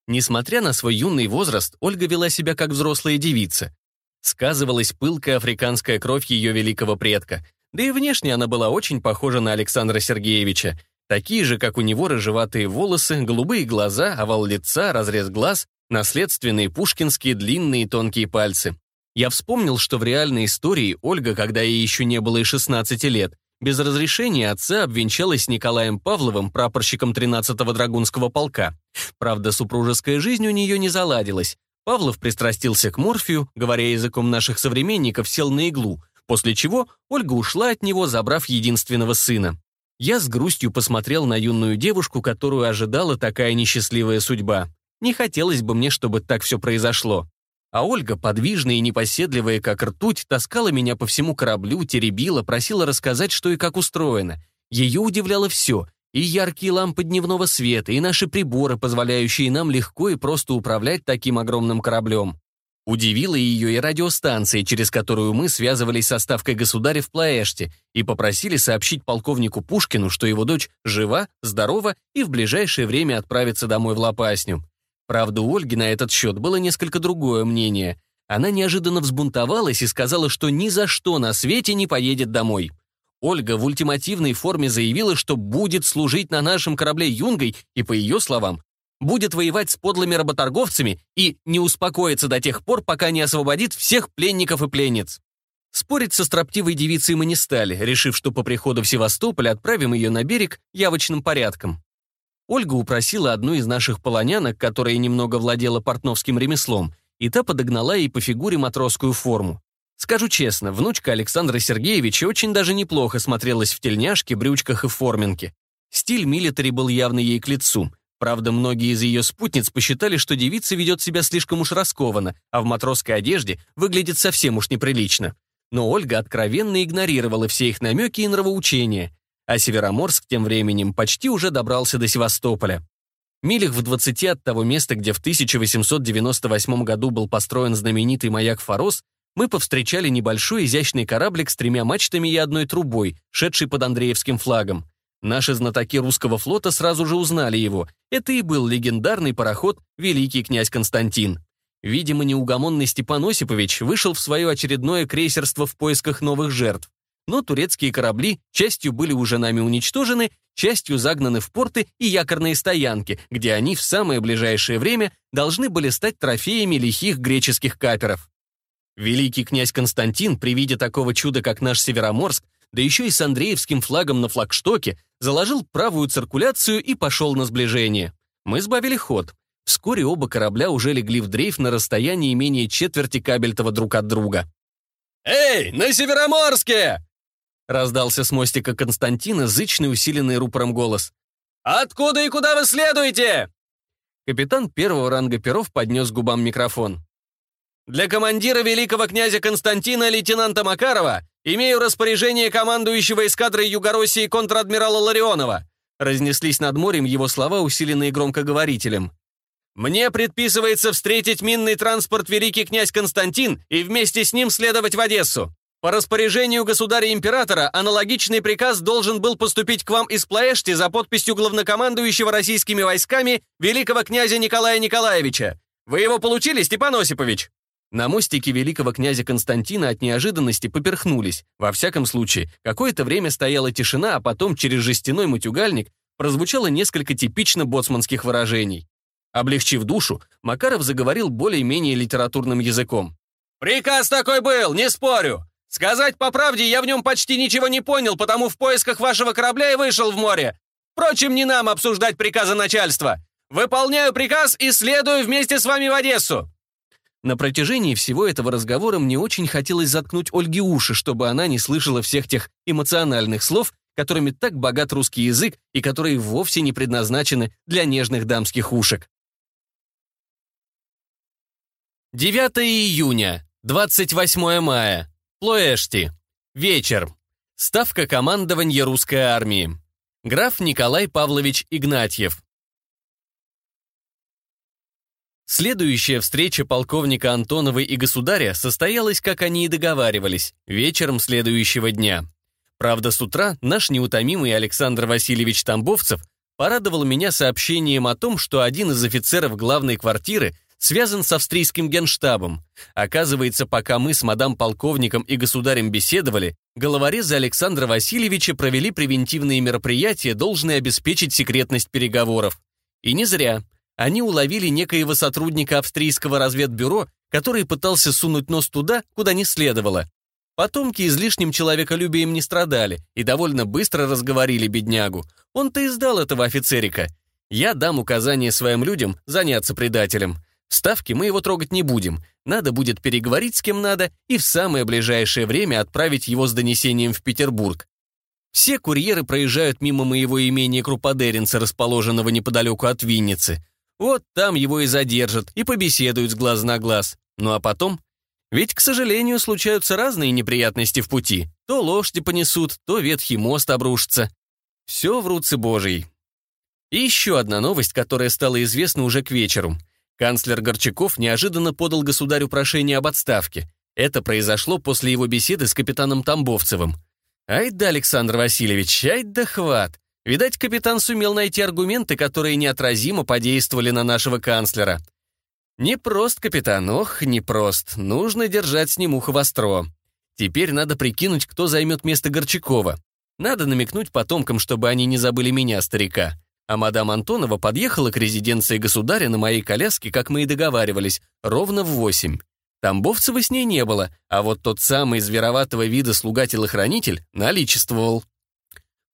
Несмотря на свой юный возраст, Ольга вела себя как взрослая девица. Сказывалась пылкая африканская кровь ее великого предка. Да и внешне она была очень похожа на Александра Сергеевича. Такие же, как у него, рыжеватые волосы, голубые глаза, овал лица, разрез глаз, наследственные пушкинские длинные тонкие пальцы. Я вспомнил, что в реальной истории Ольга, когда ей еще не было и 16 лет, без разрешения отца обвенчалась с Николаем Павловым, прапорщиком 13-го Драгунского полка. Правда, супружеская жизнь у нее не заладилась. Павлов пристрастился к морфию, говоря языком наших современников, сел на иглу, после чего Ольга ушла от него, забрав единственного сына. Я с грустью посмотрел на юную девушку, которую ожидала такая несчастливая судьба. Не хотелось бы мне, чтобы так все произошло. А Ольга, подвижная и непоседливая, как ртуть, таскала меня по всему кораблю, теребила, просила рассказать, что и как устроено. Ее удивляло все, и яркие лампы дневного света, и наши приборы, позволяющие нам легко и просто управлять таким огромным кораблем. Удивила ее и радиостанция, через которую мы связывались со ставкой государя в Плаэште и попросили сообщить полковнику Пушкину, что его дочь жива, здорова и в ближайшее время отправится домой в Лопасню. Правда, у Ольги на этот счет было несколько другое мнение. Она неожиданно взбунтовалась и сказала, что ни за что на свете не поедет домой. Ольга в ультимативной форме заявила, что будет служить на нашем корабле юнгой и, по ее словам, будет воевать с подлыми работорговцами и не успокоится до тех пор, пока не освободит всех пленников и пленниц. Спорить со строптивой девицей мы не стали, решив, что по приходу в Севастополь отправим ее на берег явочным порядком. Ольга упросила одну из наших полонянок, которая немного владела портновским ремеслом, и та подогнала ей по фигуре матросскую форму. Скажу честно, внучка Александра Сергеевича очень даже неплохо смотрелась в тельняшке, брючках и форменке. Стиль милитари был явно ей к лицу. Правда, многие из ее спутниц посчитали, что девица ведет себя слишком уж раскованно, а в матросской одежде выглядит совсем уж неприлично. Но Ольга откровенно игнорировала все их намеки и нравоучения. А Североморск тем временем почти уже добрался до Севастополя. Милях в 20 от того места, где в 1898 году был построен знаменитый маяк Форос, мы повстречали небольшой изящный кораблик с тремя мачтами и одной трубой, шедший под Андреевским флагом. Наши знатоки русского флота сразу же узнали его. Это и был легендарный пароход «Великий князь Константин». Видимо, неугомонный Степан Осипович вышел в свое очередное крейсерство в поисках новых жертв. Но турецкие корабли частью были уже нами уничтожены, частью загнаны в порты и якорные стоянки, где они в самое ближайшее время должны были стать трофеями лихих греческих каперов. Великий князь Константин при виде такого чуда, как наш Североморск, да еще и с Андреевским флагом на флагштоке, заложил правую циркуляцию и пошел на сближение. Мы сбавили ход. Вскоре оба корабля уже легли в дрейф на расстоянии менее четверти кабельтова друг от друга. «Эй, на Североморске!» Раздался с мостика Константина зычный усиленный рупором голос. «Откуда и куда вы следуете?» Капитан первого ранга перов поднес губам микрофон. Для командира великого князя Константина лейтенанта Макарова имею распоряжение командующего эскадрой Югороссии контр-адмирала Ларионова. Разнеслись над морем его слова, усиленные громкоговорителем. Мне предписывается встретить минный транспорт великий князь Константин и вместе с ним следовать в Одессу. По распоряжению государя-императора аналогичный приказ должен был поступить к вам из Плаэшти за подписью главнокомандующего российскими войсками великого князя Николая Николаевича. Вы его получили, Степан Осипович? На мостике великого князя Константина от неожиданности поперхнулись. Во всяком случае, какое-то время стояла тишина, а потом через жестяной матюгальник прозвучало несколько типично боцманских выражений. Облегчив душу, Макаров заговорил более-менее литературным языком. «Приказ такой был, не спорю. Сказать по правде, я в нем почти ничего не понял, потому в поисках вашего корабля и вышел в море. Впрочем, не нам обсуждать приказы начальства. Выполняю приказ и следую вместе с вами в Одессу. На протяжении всего этого разговора мне очень хотелось заткнуть Ольге уши, чтобы она не слышала всех тех эмоциональных слов, которыми так богат русский язык и которые вовсе не предназначены для нежных дамских ушек. 9 июня, 28 мая, Плоэшти, вечер. Ставка командования русской армии. Граф Николай Павлович Игнатьев. Следующая встреча полковника Антонова и государя состоялась, как они и договаривались, вечером следующего дня. Правда, с утра наш неутомимый Александр Васильевич Тамбовцев порадовал меня сообщением о том, что один из офицеров главной квартиры связан с австрийским генштабом. Оказывается, пока мы с мадам полковником и государем беседовали, головорезы Александра Васильевича провели превентивные мероприятия, должные обеспечить секретность переговоров. И не зря – они уловили некоего сотрудника австрийского разведбюро, который пытался сунуть нос туда, куда не следовало. Потомки излишним человеколюбием не страдали и довольно быстро разговорили беднягу. Он-то и сдал этого офицерика. Я дам указание своим людям заняться предателем. Ставки мы его трогать не будем. Надо будет переговорить с кем надо и в самое ближайшее время отправить его с донесением в Петербург. Все курьеры проезжают мимо моего имения Круподеринца, расположенного неподалеку от Винницы. Вот там его и задержат, и побеседуют с глаз на глаз. Ну а потом? Ведь, к сожалению, случаются разные неприятности в пути. То лошади понесут, то ветхий мост обрушится. Все в руце божьей. И еще одна новость, которая стала известна уже к вечеру. Канцлер Горчаков неожиданно подал государю прошение об отставке. Это произошло после его беседы с капитаном Тамбовцевым. Ай да, Александр Васильевич, ай да хват. Видать, капитан сумел найти аргументы, которые неотразимо подействовали на нашего канцлера. Непрост, капитан, ох, непрост. Нужно держать с ним ухо востро. Теперь надо прикинуть, кто займет место Горчакова. Надо намекнуть потомкам, чтобы они не забыли меня, старика. А мадам Антонова подъехала к резиденции государя на моей коляске, как мы и договаривались, ровно в восемь. Тамбовцева с ней не было, а вот тот самый звероватого вида слуга-телохранитель наличествовал.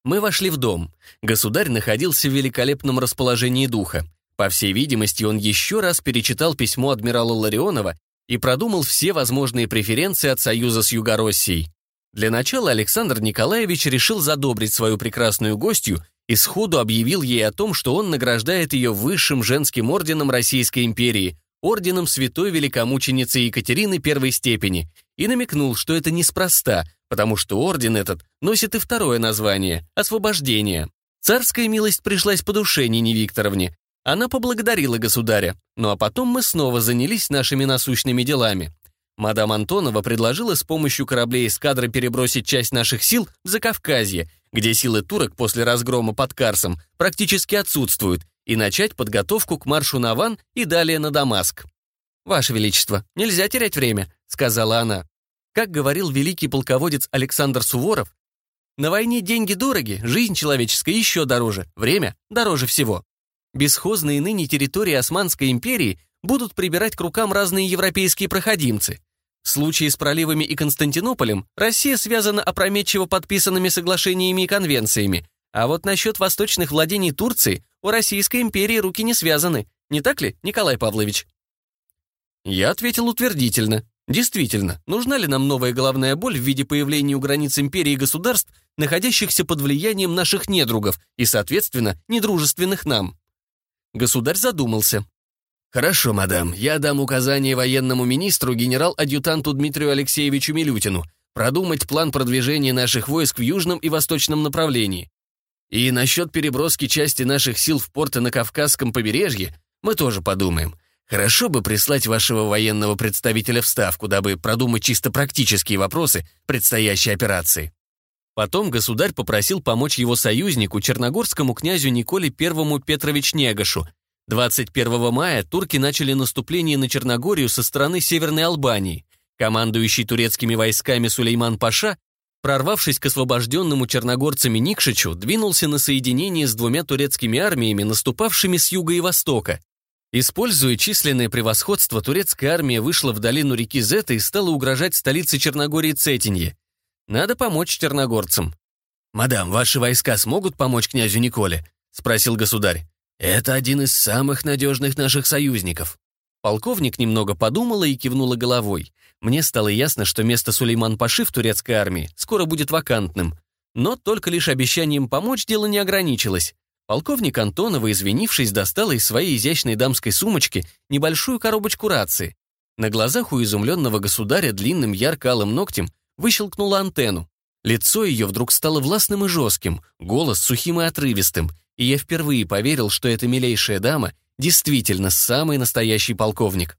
Мы вошли в дом. Государь находился в великолепном расположении духа. По всей видимости, он еще раз перечитал письмо адмирала Ларионова и продумал все возможные преференции от союза с Югороссией. Для начала Александр Николаевич решил задобрить свою прекрасную гостью и сходу объявил ей о том, что он награждает ее высшим женским орденом Российской империи, орденом святой великомученицы Екатерины первой степени, и намекнул, что это неспроста, потому что орден этот носит и второе название — освобождение. Царская милость пришлась по душе Нине Викторовне. Она поблагодарила государя. Ну а потом мы снова занялись нашими насущными делами. Мадам Антонова предложила с помощью кораблей эскадры перебросить часть наших сил в Закавказье, где силы турок после разгрома под Карсом практически отсутствуют, и начать подготовку к маршу на Ван и далее на Дамаск. «Ваше Величество, нельзя терять время», — сказала она. Как говорил великий полководец Александр Суворов, на войне деньги дороги, жизнь человеческая еще дороже, время дороже всего. Бесхозные ныне территории Османской империи будут прибирать к рукам разные европейские проходимцы. В случае с проливами и Константинополем Россия связана опрометчиво подписанными соглашениями и конвенциями, а вот насчет восточных владений Турции у Российской империи руки не связаны, не так ли, Николай Павлович? Я ответил утвердительно. Действительно, нужна ли нам новая головная боль в виде появления у границ империи государств, находящихся под влиянием наших недругов и, соответственно, недружественных нам? Государь задумался. «Хорошо, мадам, я дам указание военному министру генерал-адъютанту Дмитрию Алексеевичу Милютину продумать план продвижения наших войск в южном и восточном направлении. И насчет переброски части наших сил в порты на Кавказском побережье мы тоже подумаем. Хорошо бы прислать вашего военного представителя в Ставку, дабы продумать чисто практические вопросы предстоящей операции. Потом государь попросил помочь его союзнику, черногорскому князю Николе I Петрович Негашу. 21 мая турки начали наступление на Черногорию со стороны Северной Албании. Командующий турецкими войсками Сулейман Паша, прорвавшись к освобожденному черногорцами Никшичу, двинулся на соединение с двумя турецкими армиями, наступавшими с юга и востока. Используя численное превосходство, турецкая армия вышла в долину реки Зета и стала угрожать столице Черногории Цетинье. Надо помочь черногорцам. «Мадам, ваши войска смогут помочь князю Николе?» — спросил государь. «Это один из самых надежных наших союзников». Полковник немного подумала и кивнула головой. Мне стало ясно, что место Сулейман-Паши в турецкой армии скоро будет вакантным. Но только лишь обещанием помочь дело не ограничилось. Полковник Антонова, извинившись, достала из своей изящной дамской сумочки небольшую коробочку рации. На глазах у изумленного государя длинным ярко-алым ногтем выщелкнула антенну. Лицо ее вдруг стало властным и жестким, голос сухим и отрывистым, и я впервые поверил, что эта милейшая дама действительно самый настоящий полковник.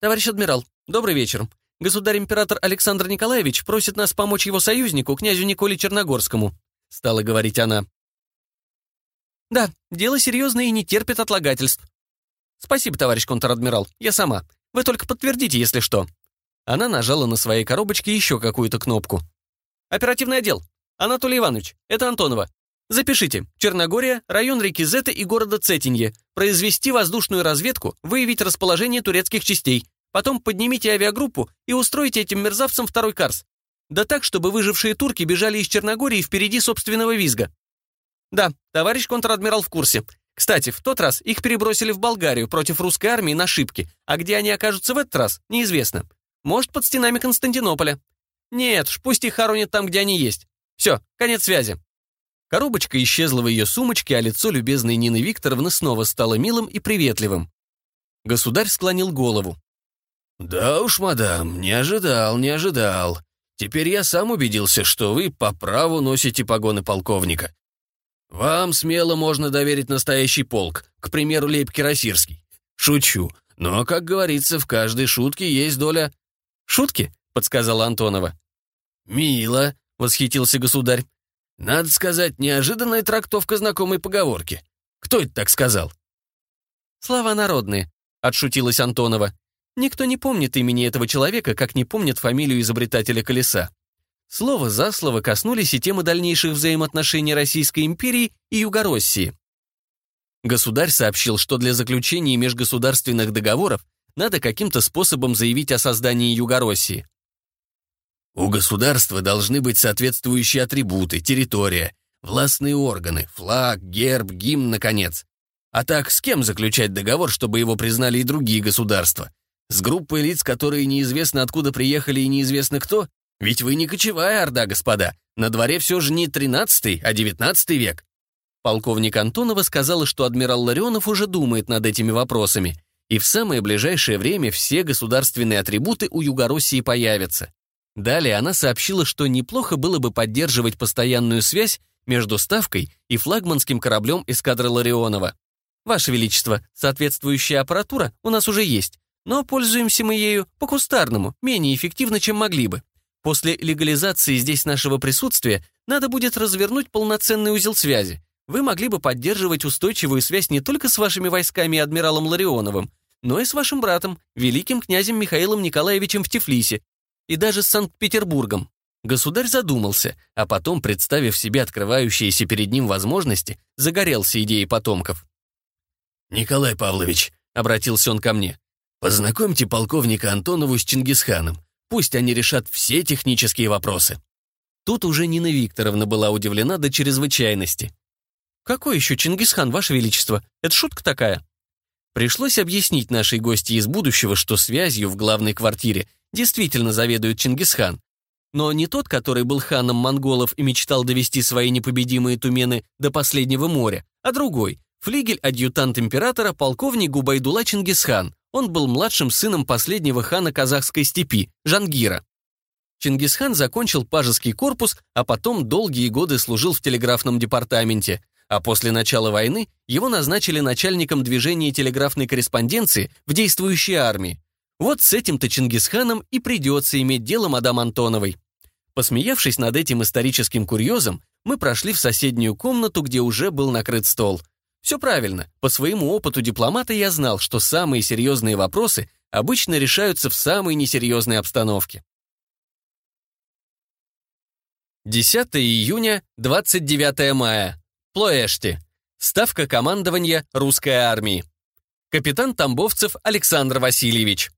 «Товарищ адмирал, добрый вечер. Государь-император Александр Николаевич просит нас помочь его союзнику, князю Николе Черногорскому», стала говорить она. «Да, дело серьезное и не терпит отлагательств». «Спасибо, товарищ контр-адмирал, я сама. Вы только подтвердите, если что». Она нажала на своей коробочке еще какую-то кнопку. «Оперативный отдел. Анатолий Иванович, это Антонова. Запишите. Черногория, район реки Зета и города Цетинье. Произвести воздушную разведку, выявить расположение турецких частей. Потом поднимите авиагруппу и устроите этим мерзавцам второй карс. Да так, чтобы выжившие турки бежали из Черногории впереди собственного визга. Да, товарищ контр-адмирал в курсе. Кстати, в тот раз их перебросили в Болгарию против русской армии на шибки, а где они окажутся в этот раз, неизвестно. Может, под стенами Константинополя. Нет уж, пусть их хоронят там, где они есть. Все, конец связи. Коробочка исчезла в ее сумочке, а лицо любезной Нины Викторовны снова стало милым и приветливым. Государь склонил голову. «Да уж, мадам, не ожидал, не ожидал. Теперь я сам убедился, что вы по праву носите погоны полковника. Вам смело можно доверить настоящий полк, к примеру, Лейб-Кирасирский. Шучу. Но, как говорится, в каждой шутке есть доля... «Шутки?» — подсказала Антонова. «Мило», — восхитился государь. «Надо сказать, неожиданная трактовка знакомой поговорки. Кто это так сказал?» «Слова народные», — отшутилась Антонова. «Никто не помнит имени этого человека, как не помнит фамилию изобретателя колеса». Слово за слово коснулись и темы дальнейших взаимоотношений Российской империи и Югороссии. Государь сообщил, что для заключения межгосударственных договоров надо каким-то способом заявить о создании Югороссии. У государства должны быть соответствующие атрибуты, территория, властные органы, флаг, герб, гимн, наконец. А так, с кем заключать договор, чтобы его признали и другие государства? С группой лиц, которые неизвестно откуда приехали и неизвестно кто, ведь вы не кочевая орда, господа. На дворе все же не 13 а 19 век. Полковник Антонова сказала, что адмирал Ларионов уже думает над этими вопросами, и в самое ближайшее время все государственные атрибуты у Югороссии появятся. Далее она сообщила, что неплохо было бы поддерживать постоянную связь между Ставкой и флагманским кораблем эскадры Ларионова. «Ваше Величество, соответствующая аппаратура у нас уже есть, но пользуемся мы ею по-кустарному, менее эффективно, чем могли бы. После легализации здесь нашего присутствия надо будет развернуть полноценный узел связи. Вы могли бы поддерживать устойчивую связь не только с вашими войсками и адмиралом Ларионовым, но и с вашим братом, великим князем Михаилом Николаевичем в Тифлисе, и даже с Санкт-Петербургом. Государь задумался, а потом, представив себе открывающиеся перед ним возможности, загорелся идеей потомков. «Николай Павлович», — обратился он ко мне, — «познакомьте полковника Антонову с Чингисханом. Пусть они решат все технические вопросы. Тут уже Нина Викторовна была удивлена до чрезвычайности. «Какой еще Чингисхан, Ваше Величество? Это шутка такая?» Пришлось объяснить нашей гости из будущего, что связью в главной квартире действительно заведует Чингисхан. Но не тот, который был ханом монголов и мечтал довести свои непобедимые тумены до последнего моря, а другой — флигель-адъютант императора полковник Губайдула Чингисхан, он был младшим сыном последнего хана казахской степи, Жангира. Чингисхан закончил пажеский корпус, а потом долгие годы служил в телеграфном департаменте, а после начала войны его назначили начальником движения телеграфной корреспонденции в действующей армии. Вот с этим-то Чингисханом и придется иметь дело мадам Антоновой. Посмеявшись над этим историческим курьезом, мы прошли в соседнюю комнату, где уже был накрыт стол – все правильно. По своему опыту дипломата я знал, что самые серьезные вопросы обычно решаются в самой несерьезной обстановке. 10 июня, 29 мая. Плоэшти. Ставка командования русской армии. Капитан Тамбовцев Александр Васильевич.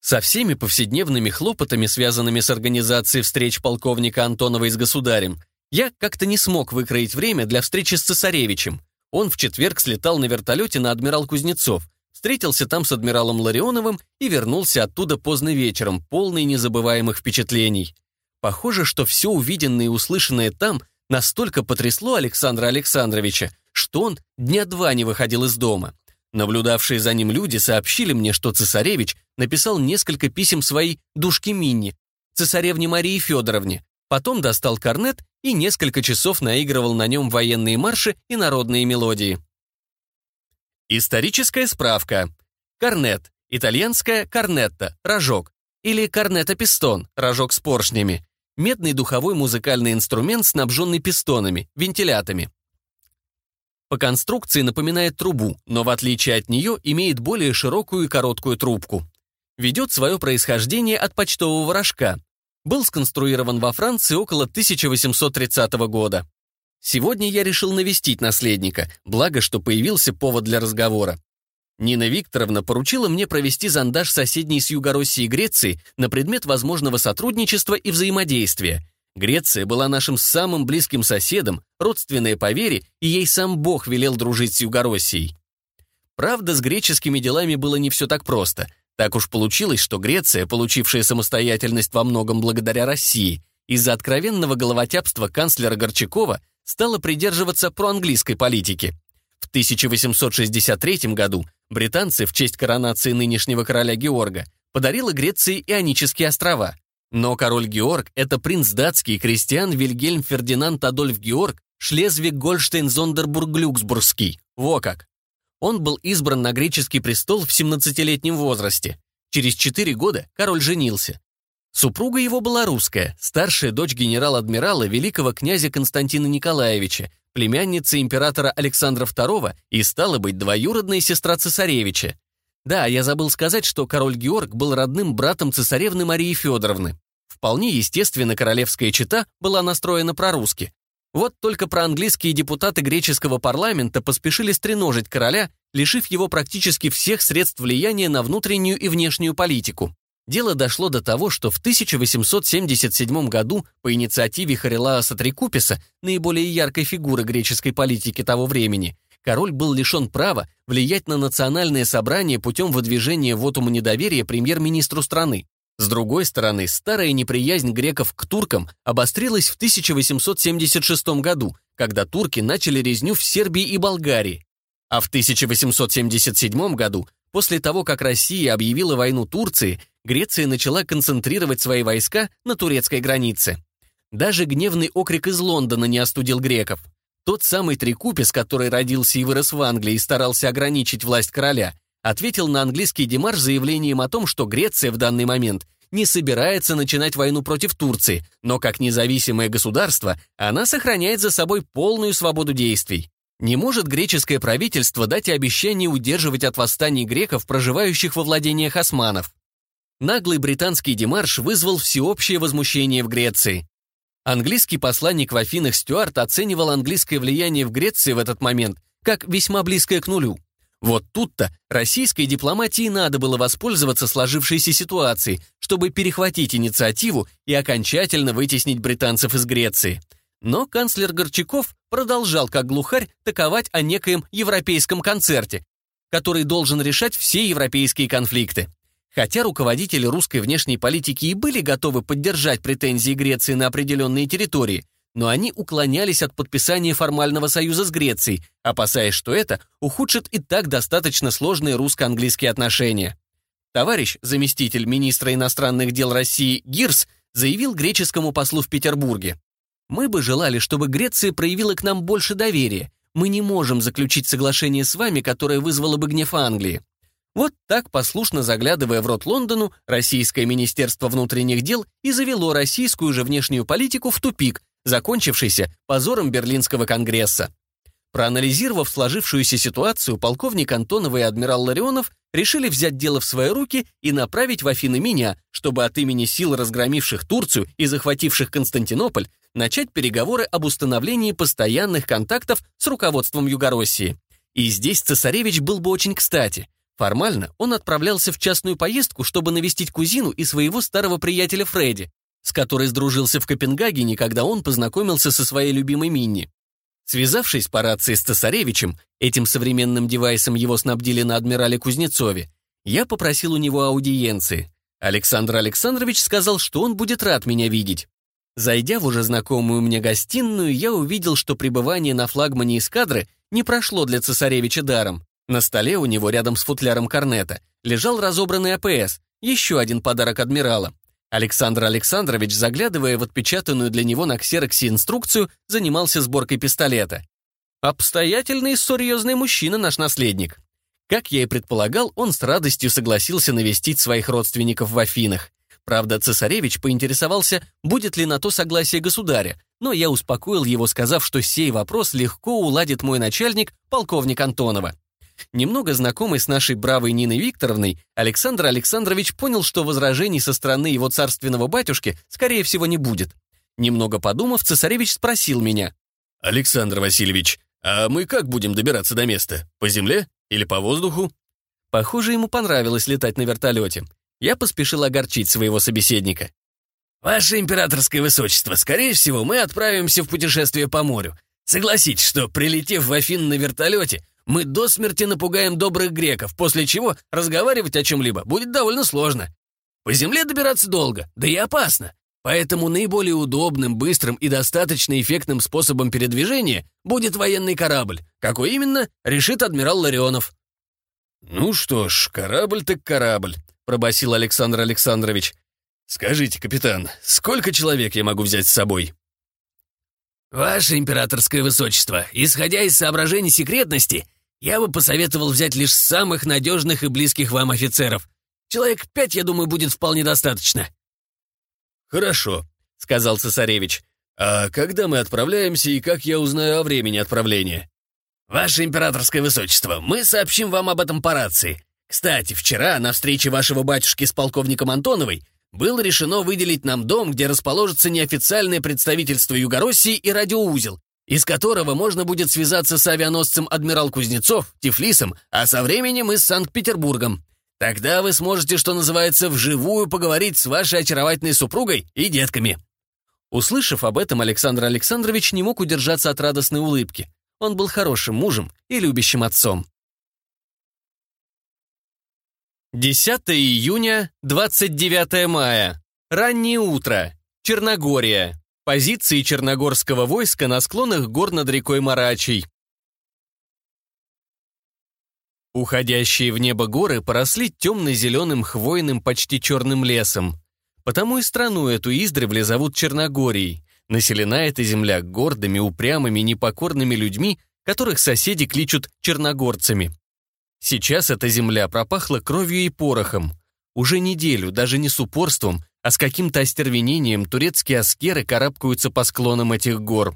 Со всеми повседневными хлопотами, связанными с организацией встреч полковника Антонова с государем, я как-то не смог выкроить время для встречи с цесаревичем. Он в четверг слетал на вертолете на адмирал Кузнецов, встретился там с адмиралом Ларионовым и вернулся оттуда поздно вечером, полный незабываемых впечатлений. Похоже, что все увиденное и услышанное там настолько потрясло Александра Александровича, что он дня два не выходил из дома. Наблюдавшие за ним люди сообщили мне, что цесаревич написал несколько писем своей душке Минни, цесаревне Марии Федоровне, потом достал корнет и несколько часов наигрывал на нем военные марши и народные мелодии. Историческая справка. Корнет. Итальянская корнетта, рожок. Или корнета-пистон, рожок с поршнями. Медный духовой музыкальный инструмент, снабженный пистонами, вентилятами. По конструкции напоминает трубу, но в отличие от нее имеет более широкую и короткую трубку. Ведет свое происхождение от почтового рожка, был сконструирован во Франции около 1830 года. Сегодня я решил навестить наследника, благо, что появился повод для разговора. Нина Викторовна поручила мне провести зондаж соседней с Юго-России Греции на предмет возможного сотрудничества и взаимодействия. Греция была нашим самым близким соседом, родственная по вере, и ей сам Бог велел дружить с Юго-Россией. Правда, с греческими делами было не все так просто – так уж получилось, что Греция, получившая самостоятельность во многом благодаря России, из-за откровенного головотяпства канцлера Горчакова стала придерживаться проанглийской политики. В 1863 году британцы в честь коронации нынешнего короля Георга подарила Греции Ионические острова. Но король Георг – это принц датский крестьян Вильгельм Фердинанд Адольф Георг Шлезвиг-Гольштейн-Зондербург-Люксбургский. Во как! Он был избран на греческий престол в 17-летнем возрасте. Через 4 года король женился. Супруга его была русская, старшая дочь генерал-адмирала великого князя Константина Николаевича, племянница императора Александра II и стала быть двоюродная сестра цесаревича. Да, я забыл сказать, что король Георг был родным братом цесаревны Марии Федоровны. Вполне естественно, королевская чета была настроена прорусски, вот только проанглийские депутаты греческого парламента поспешили стреножить короля, лишив его практически всех средств влияния на внутреннюю и внешнюю политику. Дело дошло до того, что в 1877 году по инициативе Харилааса Трикуписа, наиболее яркой фигуры греческой политики того времени, король был лишен права влиять на национальное собрание путем выдвижения вотума недоверия премьер-министру страны. С другой стороны, старая неприязнь греков к туркам обострилась в 1876 году, когда турки начали резню в Сербии и Болгарии. А в 1877 году, после того, как Россия объявила войну Турции, Греция начала концентрировать свои войска на турецкой границе. Даже гневный окрик из Лондона не остудил греков. Тот самый Трикупис, который родился и вырос в Англии и старался ограничить власть короля, ответил на английский Димаш заявлением о том, что Греция в данный момент не собирается начинать войну против Турции, но как независимое государство она сохраняет за собой полную свободу действий. Не может греческое правительство дать обещание удерживать от восстаний греков, проживающих во владениях османов. Наглый британский демарш вызвал всеобщее возмущение в Греции. Английский посланник в Афинах Стюарт оценивал английское влияние в Греции в этот момент как весьма близкое к нулю. Вот тут-то российской дипломатии надо было воспользоваться сложившейся ситуацией, чтобы перехватить инициативу и окончательно вытеснить британцев из Греции. Но канцлер Горчаков продолжал как глухарь таковать о некоем европейском концерте, который должен решать все европейские конфликты. Хотя руководители русской внешней политики и были готовы поддержать претензии Греции на определенные территории – но они уклонялись от подписания формального союза с Грецией, опасаясь, что это ухудшит и так достаточно сложные русско-английские отношения. Товарищ, заместитель министра иностранных дел России Гирс, заявил греческому послу в Петербурге. «Мы бы желали, чтобы Греция проявила к нам больше доверия. Мы не можем заключить соглашение с вами, которое вызвало бы гнев Англии». Вот так, послушно заглядывая в рот Лондону, российское Министерство внутренних дел и завело российскую же внешнюю политику в тупик, закончившийся позором Берлинского конгресса. Проанализировав сложившуюся ситуацию, полковник Антонов и адмирал Ларионов решили взять дело в свои руки и направить в Афины меня, чтобы от имени сил, разгромивших Турцию и захвативших Константинополь, начать переговоры об установлении постоянных контактов с руководством Югороссии. И здесь цесаревич был бы очень кстати. Формально он отправлялся в частную поездку, чтобы навестить кузину и своего старого приятеля Фредди, с которой сдружился в Копенгагене, когда он познакомился со своей любимой Минни. Связавшись по рации с Цесаревичем, этим современным девайсом его снабдили на адмирале Кузнецове, я попросил у него аудиенции. Александр Александрович сказал, что он будет рад меня видеть. Зайдя в уже знакомую мне гостиную, я увидел, что пребывание на флагмане эскадры не прошло для цесаревича даром. На столе у него рядом с футляром корнета лежал разобранный АПС, еще один подарок адмирала. Александр Александрович, заглядывая в отпечатанную для него на ксероксе инструкцию, занимался сборкой пистолета. «Обстоятельный и серьезный мужчина наш наследник». Как я и предполагал, он с радостью согласился навестить своих родственников в Афинах. Правда, цесаревич поинтересовался, будет ли на то согласие государя, но я успокоил его, сказав, что сей вопрос легко уладит мой начальник, полковник Антонова. Немного знакомый с нашей бравой Ниной Викторовной, Александр Александрович понял, что возражений со стороны его царственного батюшки, скорее всего, не будет. Немного подумав, цесаревич спросил меня. «Александр Васильевич, а мы как будем добираться до места? По земле или по воздуху?» Похоже, ему понравилось летать на вертолете. Я поспешил огорчить своего собеседника. «Ваше императорское высочество, скорее всего, мы отправимся в путешествие по морю. Согласитесь, что, прилетев в Афин на вертолете, мы до смерти напугаем добрых греков, после чего разговаривать о чем-либо будет довольно сложно. По земле добираться долго, да и опасно. Поэтому наиболее удобным, быстрым и достаточно эффектным способом передвижения будет военный корабль. Какой именно, решит адмирал Ларионов. «Ну что ж, корабль так корабль», — пробасил Александр Александрович. «Скажите, капитан, сколько человек я могу взять с собой?» «Ваше императорское высочество, исходя из соображений секретности, я бы посоветовал взять лишь самых надежных и близких вам офицеров. Человек пять, я думаю, будет вполне достаточно». «Хорошо», — сказал цесаревич. «А когда мы отправляемся и как я узнаю о времени отправления?» «Ваше императорское высочество, мы сообщим вам об этом по рации. Кстати, вчера на встрече вашего батюшки с полковником Антоновой было решено выделить нам дом, где расположится неофициальное представительство Югороссии и радиоузел, из которого можно будет связаться с авианосцем «Адмирал Кузнецов», «Тифлисом», а со временем и с Санкт-Петербургом. Тогда вы сможете, что называется, вживую поговорить с вашей очаровательной супругой и детками». Услышав об этом, Александр Александрович не мог удержаться от радостной улыбки. Он был хорошим мужем и любящим отцом. 10 июня, 29 мая. Раннее утро. Черногория. Позиции черногорского войска на склонах гор над рекой Марачей. Уходящие в небо горы поросли темно-зеленым хвойным почти черным лесом. Потому и страну эту издревле зовут Черногорией. Населена эта земля гордыми, упрямыми, непокорными людьми, которых соседи кличут черногорцами. Сейчас эта земля пропахла кровью и порохом. Уже неделю, даже не с упорством, а с каким-то остервенением турецкие аскеры карабкаются по склонам этих гор.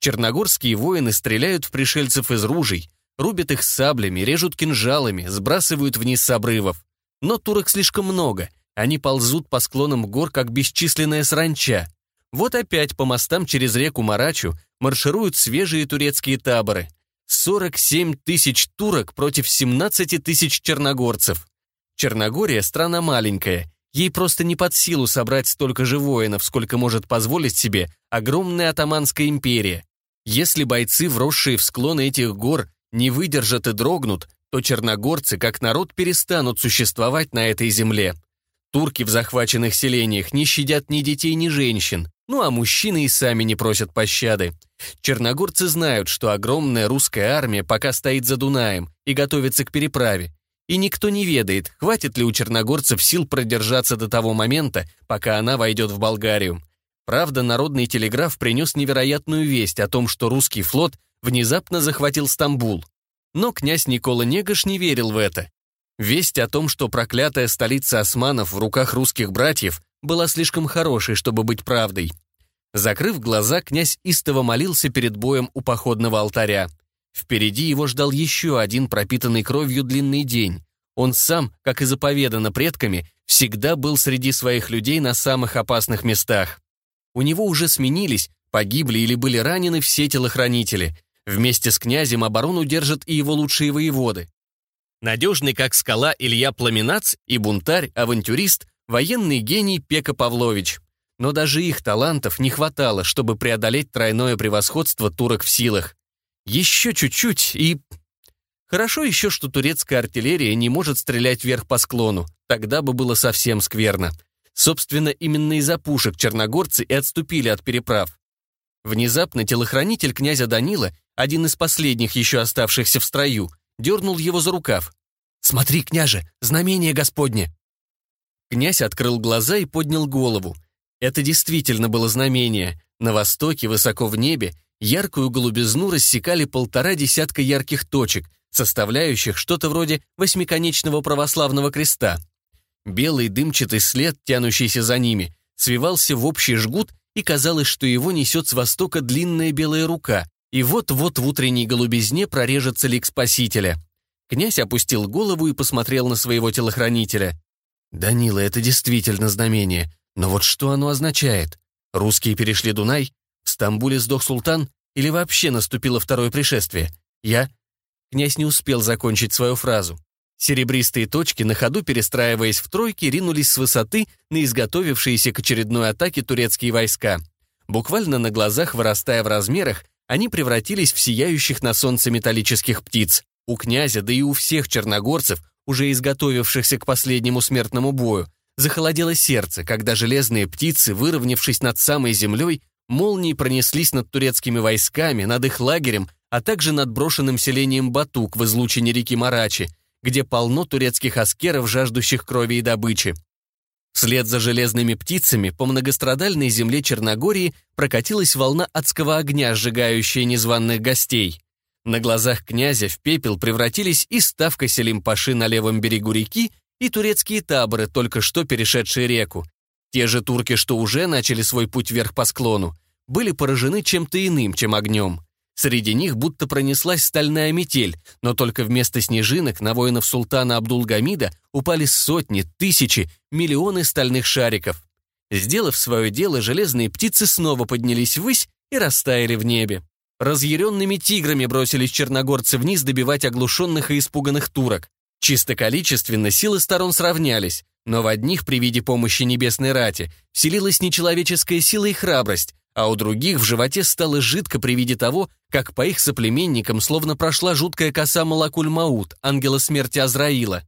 Черногорские воины стреляют в пришельцев из ружей, рубят их саблями, режут кинжалами, сбрасывают вниз с обрывов. Но турок слишком много, они ползут по склонам гор, как бесчисленная сранча. Вот опять по мостам через реку Марачу маршируют свежие турецкие таборы. 47 тысяч турок против 17 тысяч черногорцев. Черногория – страна маленькая – Ей просто не под силу собрать столько же воинов, сколько может позволить себе огромная атаманская империя. Если бойцы, вросшие в склоны этих гор, не выдержат и дрогнут, то черногорцы, как народ, перестанут существовать на этой земле. Турки в захваченных селениях не щадят ни детей, ни женщин, ну а мужчины и сами не просят пощады. Черногорцы знают, что огромная русская армия пока стоит за Дунаем и готовится к переправе, и никто не ведает, хватит ли у черногорцев сил продержаться до того момента, пока она войдет в Болгарию. Правда, Народный телеграф принес невероятную весть о том, что русский флот внезапно захватил Стамбул. Но князь Никола Негаш не верил в это. Весть о том, что проклятая столица османов в руках русских братьев, была слишком хорошей, чтобы быть правдой. Закрыв глаза, князь истово молился перед боем у походного алтаря. Впереди его ждал еще один пропитанный кровью длинный день. Он сам, как и заповедано предками, всегда был среди своих людей на самых опасных местах. У него уже сменились, погибли или были ранены все телохранители. Вместе с князем оборону держат и его лучшие воеводы. Надежный, как скала, Илья Пламенац и бунтарь, авантюрист, военный гений Пека Павлович. Но даже их талантов не хватало, чтобы преодолеть тройное превосходство турок в силах. Еще чуть-чуть и... Хорошо еще, что турецкая артиллерия не может стрелять вверх по склону. Тогда бы было совсем скверно. Собственно, именно из-за пушек черногорцы и отступили от переправ. Внезапно телохранитель князя Данила, один из последних еще оставшихся в строю, дернул его за рукав. «Смотри, княже, знамение Господне!» Князь открыл глаза и поднял голову. Это действительно было знамение. На востоке, высоко в небе, Яркую голубизну рассекали полтора десятка ярких точек, составляющих что-то вроде восьмиконечного православного креста. Белый дымчатый след, тянущийся за ними, свивался в общий жгут, и казалось, что его несет с востока длинная белая рука, и вот-вот в утренней голубизне прорежется лик Спасителя. Князь опустил голову и посмотрел на своего телохранителя. «Данила, это действительно знамение, но вот что оно означает? Русские перешли Дунай? В Стамбуле сдох султан или вообще наступило второе пришествие? Я? Князь не успел закончить свою фразу. Серебристые точки, на ходу перестраиваясь в тройки, ринулись с высоты на изготовившиеся к очередной атаке турецкие войска. Буквально на глазах, вырастая в размерах, они превратились в сияющих на солнце металлических птиц. У князя, да и у всех черногорцев, уже изготовившихся к последнему смертному бою, захолодело сердце, когда железные птицы, выровнявшись над самой землей, Молнии пронеслись над турецкими войсками, над их лагерем, а также над брошенным селением Батук в излучине реки Марачи, где полно турецких аскеров, жаждущих крови и добычи. Вслед за железными птицами по многострадальной земле Черногории прокатилась волна адского огня, сжигающая незваных гостей. На глазах князя в пепел превратились и ставка Селимпаши на левом берегу реки, и турецкие таборы, только что перешедшие реку, те же турки, что уже начали свой путь вверх по склону, были поражены чем-то иным, чем огнем. Среди них будто пронеслась стальная метель, но только вместо снежинок на воинов султана Абдулгамида упали сотни, тысячи, миллионы стальных шариков. Сделав свое дело, железные птицы снова поднялись ввысь и растаяли в небе. Разъяренными тиграми бросились черногорцы вниз добивать оглушенных и испуганных турок. Чисто количественно силы сторон сравнялись. Но в одних при виде помощи небесной рати селилась нечеловеческая сила и храбрость, а у других в животе стало жидко при виде того, как по их соплеменникам словно прошла жуткая коса Малакуль-Маут, ангела смерти Азраила.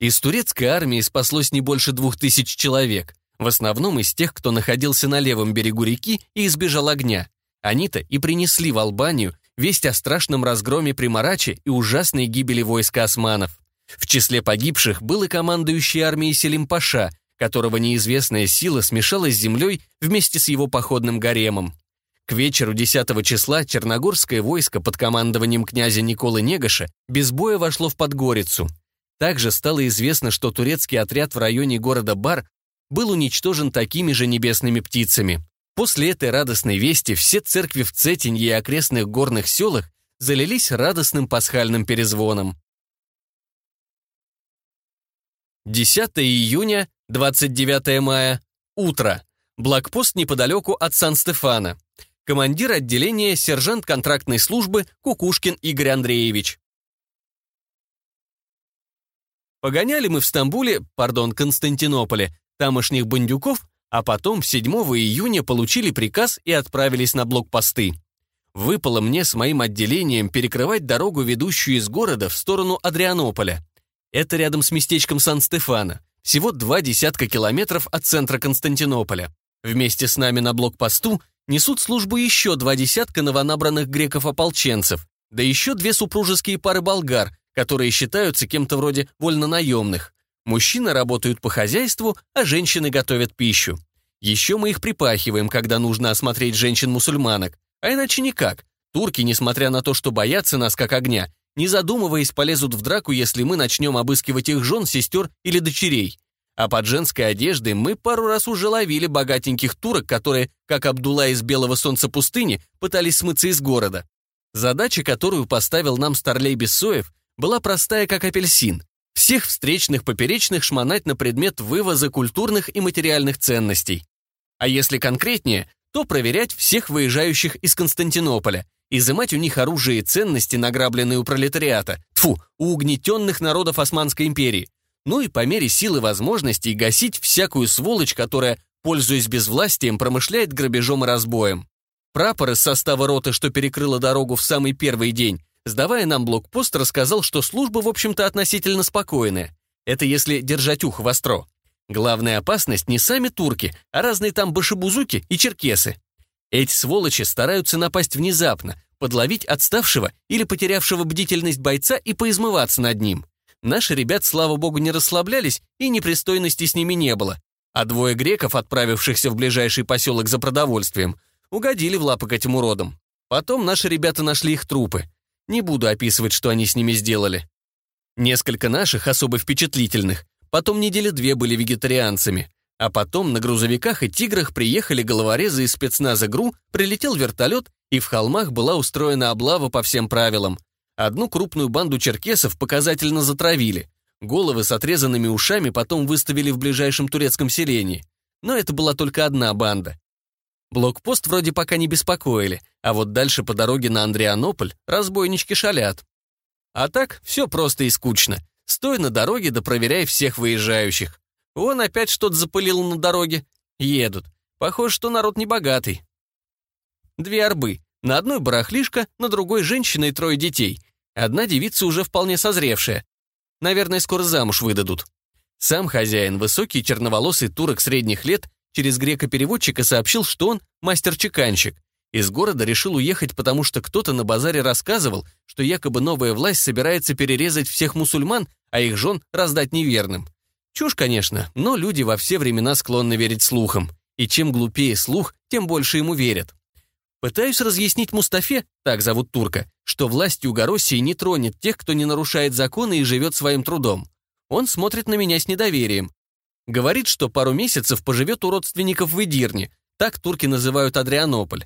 Из турецкой армии спаслось не больше двух тысяч человек, в основном из тех, кто находился на левом берегу реки и избежал огня. Они-то и принесли в Албанию весть о страшном разгроме при Мараче и ужасной гибели войска османов. В числе погибших был и командующий армией Селимпаша, которого неизвестная сила смешала с землей вместе с его походным гаремом. К вечеру 10 числа черногорское войско под командованием князя Николы Негоша без боя вошло в Подгорицу. Также стало известно, что турецкий отряд в районе города Бар был уничтожен такими же небесными птицами. После этой радостной вести все церкви в Цетинье и окрестных горных селах залились радостным пасхальным перезвоном. 10 июня, 29 мая, утро. Блокпост неподалеку от Сан-Стефана. Командир отделения сержант контрактной службы Кукушкин Игорь Андреевич. Погоняли мы в Стамбуле, пардон, Константинополе, тамошних бандюков, а потом 7 июня получили приказ и отправились на блокпосты. Выпало мне с моим отделением перекрывать дорогу, ведущую из города в сторону Адрианополя. Это рядом с местечком Сан-Стефано, всего два десятка километров от центра Константинополя. Вместе с нами на блокпосту несут службу еще два десятка новонабранных греков-ополченцев, да еще две супружеские пары болгар, которые считаются кем-то вроде вольнонаемных. Мужчины работают по хозяйству, а женщины готовят пищу. Еще мы их припахиваем, когда нужно осмотреть женщин-мусульманок. А иначе никак. Турки, несмотря на то, что боятся нас как огня, не задумываясь, полезут в драку, если мы начнем обыскивать их жен, сестер или дочерей. А под женской одеждой мы пару раз уже ловили богатеньких турок, которые, как Абдулла из Белого Солнца пустыни, пытались смыться из города. Задача, которую поставил нам Старлей Бессоев, была простая, как апельсин. Всех встречных поперечных шмонать на предмет вывоза культурных и материальных ценностей. А если конкретнее, то проверять всех выезжающих из Константинополя – изымать у них оружие и ценности, награбленные у пролетариата, тфу, у угнетенных народов Османской империи, ну и по мере силы возможностей гасить всякую сволочь, которая, пользуясь безвластием, промышляет грабежом и разбоем. Прапор из состава роты, что перекрыла дорогу в самый первый день, сдавая нам блокпост, рассказал, что служба, в общем-то, относительно спокойная. Это если держать ухо востро. Главная опасность не сами турки, а разные там башебузуки и черкесы. Эти сволочи стараются напасть внезапно, подловить отставшего или потерявшего бдительность бойца и поизмываться над ним. Наши ребят, слава богу, не расслаблялись, и непристойности с ними не было. А двое греков, отправившихся в ближайший поселок за продовольствием, угодили в лапы к этим уродам. Потом наши ребята нашли их трупы. Не буду описывать, что они с ними сделали. Несколько наших, особо впечатлительных, потом недели две были вегетарианцами. А потом на грузовиках и «Тиграх» приехали головорезы из спецназа ГРУ, прилетел вертолет, и в холмах была устроена облава по всем правилам. Одну крупную банду черкесов показательно затравили. Головы с отрезанными ушами потом выставили в ближайшем турецком селении. Но это была только одна банда. Блокпост вроде пока не беспокоили, а вот дальше по дороге на Андрианополь разбойнички шалят. А так все просто и скучно. Стой на дороге да проверяй всех выезжающих. Вон опять что-то запылило на дороге. Едут. Похоже, что народ небогатый. Две арбы. На одной барахлишка, на другой женщина и трое детей. Одна девица уже вполне созревшая. Наверное, скоро замуж выдадут. Сам хозяин, высокий черноволосый турок средних лет, через грека-переводчика сообщил, что он мастер-чеканщик. Из города решил уехать, потому что кто-то на базаре рассказывал, что якобы новая власть собирается перерезать всех мусульман, а их жен раздать неверным. Чушь, конечно, но люди во все времена склонны верить слухам. И чем глупее слух, тем больше ему верят. Пытаюсь разъяснить Мустафе, так зовут турка, что власть Юго-России не тронет тех, кто не нарушает законы и живет своим трудом. Он смотрит на меня с недоверием. Говорит, что пару месяцев поживет у родственников в Эдирне, так турки называют Адрианополь.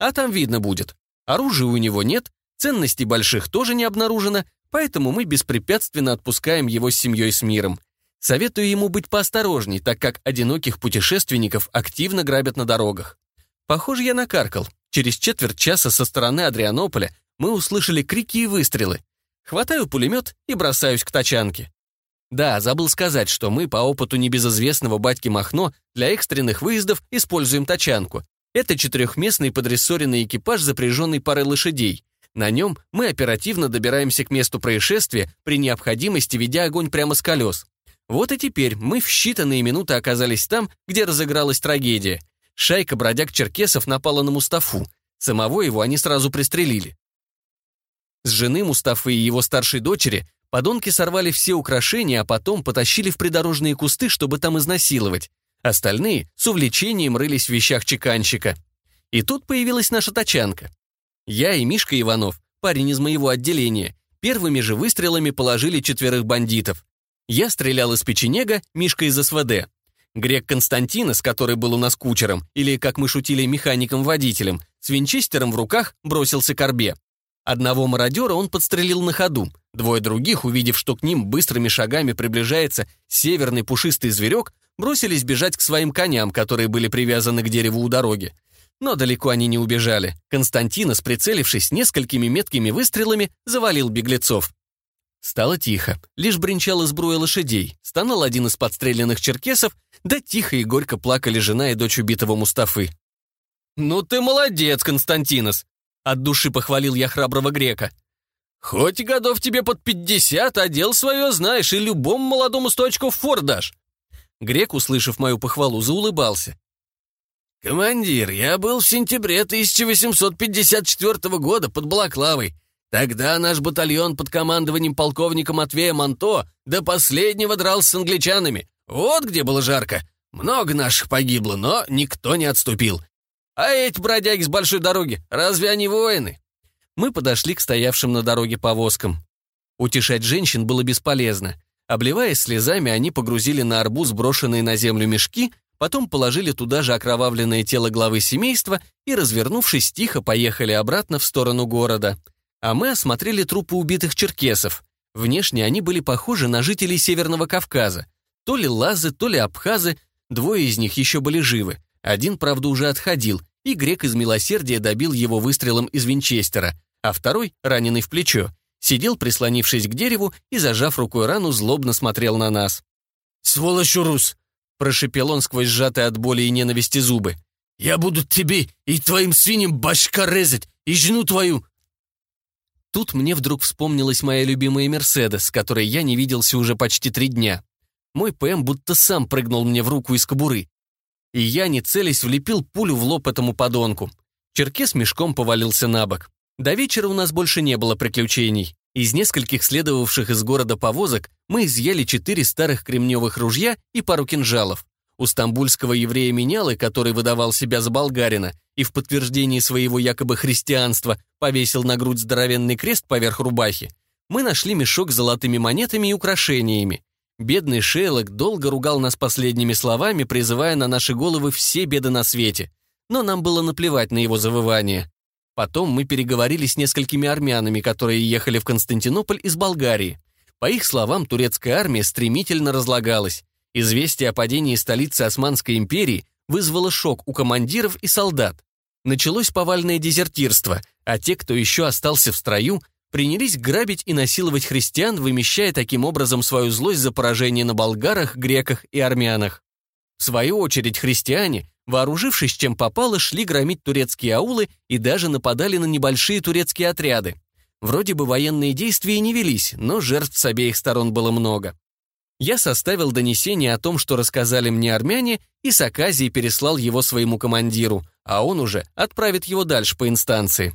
А там видно будет. Оружия у него нет, ценностей больших тоже не обнаружено, поэтому мы беспрепятственно отпускаем его с семьей с миром. Советую ему быть поосторожней, так как одиноких путешественников активно грабят на дорогах. Похоже, я накаркал. Через четверть часа со стороны Адрианополя мы услышали крики и выстрелы. Хватаю пулемет и бросаюсь к тачанке. Да, забыл сказать, что мы по опыту небезызвестного батьки Махно для экстренных выездов используем тачанку. Это четырехместный подрессоренный экипаж, запряженный парой лошадей. На нем мы оперативно добираемся к месту происшествия, при необходимости ведя огонь прямо с колес. Вот и теперь мы в считанные минуты оказались там, где разыгралась трагедия. Шайка бродяг-черкесов напала на Мустафу. Самого его они сразу пристрелили. С жены Мустафы и его старшей дочери подонки сорвали все украшения, а потом потащили в придорожные кусты, чтобы там изнасиловать. Остальные с увлечением рылись в вещах чеканщика. И тут появилась наша тачанка. Я и Мишка Иванов, парень из моего отделения, первыми же выстрелами положили четверых бандитов. Я стрелял из печенега, Мишка из СВД. Грек Константинос, который был у нас кучером, или, как мы шутили, механиком-водителем, с винчестером в руках бросился к орбе. Одного мародера он подстрелил на ходу. Двое других, увидев, что к ним быстрыми шагами приближается северный пушистый зверек, бросились бежать к своим коням, которые были привязаны к дереву у дороги. Но далеко они не убежали. Константинос, прицелившись несколькими меткими выстрелами, завалил беглецов. Стало тихо. Лишь бренчала сбруя лошадей. Стонал один из подстреленных черкесов, да тихо и горько плакали жена и дочь убитого Мустафы. «Ну ты молодец, Константинос!» От души похвалил я храброго грека. «Хоть и годов тебе под пятьдесят, а дел свое знаешь и любому молодому сточку очков фор дашь!» Грек, услышав мою похвалу, заулыбался. «Командир, я был в сентябре 1854 года под Балаклавой. Тогда наш батальон под командованием полковника Матвея Манто до последнего дрался с англичанами. Вот где было жарко. Много наших погибло, но никто не отступил. А эти бродяги с большой дороги, разве они воины? Мы подошли к стоявшим на дороге повозкам. Утешать женщин было бесполезно. Обливаясь слезами, они погрузили на арбуз брошенные на землю мешки, потом положили туда же окровавленное тело главы семейства и, развернувшись, тихо поехали обратно в сторону города. А мы осмотрели трупы убитых черкесов. Внешне они были похожи на жителей Северного Кавказа. То ли лазы, то ли абхазы, двое из них еще были живы. Один, правда, уже отходил, и грек из милосердия добил его выстрелом из винчестера, а второй, раненый в плечо, сидел, прислонившись к дереву и, зажав рукой рану, злобно смотрел на нас. «Сволочь, Урус!» — прошипел он сквозь сжатые от боли и ненависти зубы. «Я буду тебе и твоим свиньям башка резать, и жену твою, Тут мне вдруг вспомнилась моя любимая «Мерседес», которой я не виделся уже почти три дня. Мой ПМ будто сам прыгнул мне в руку из кобуры. И я, не целясь, влепил пулю в лоб этому подонку. Черкес мешком повалился на бок. До вечера у нас больше не было приключений. Из нескольких следовавших из города повозок мы изъяли четыре старых кремневых ружья и пару кинжалов. У стамбульского еврея Менялы, который выдавал себя за болгарина, и в подтверждении своего якобы христианства повесил на грудь здоровенный крест поверх рубахи, мы нашли мешок с золотыми монетами и украшениями. Бедный Шейлок долго ругал нас последними словами, призывая на наши головы все беды на свете. Но нам было наплевать на его завывание. Потом мы переговорили с несколькими армянами, которые ехали в Константинополь из Болгарии. По их словам, турецкая армия стремительно разлагалась. Известие о падении столицы Османской империи вызвало шок у командиров и солдат. Началось повальное дезертирство, а те, кто еще остался в строю, принялись грабить и насиловать христиан, вымещая таким образом свою злость за поражение на болгарах, греках и армянах. В свою очередь христиане, вооружившись чем попало, шли громить турецкие аулы и даже нападали на небольшие турецкие отряды. Вроде бы военные действия не велись, но жертв с обеих сторон было много. Я составил донесение о том, что рассказали мне армяне, и с Аказией переслал его своему командиру – а он уже отправит его дальше по инстанции.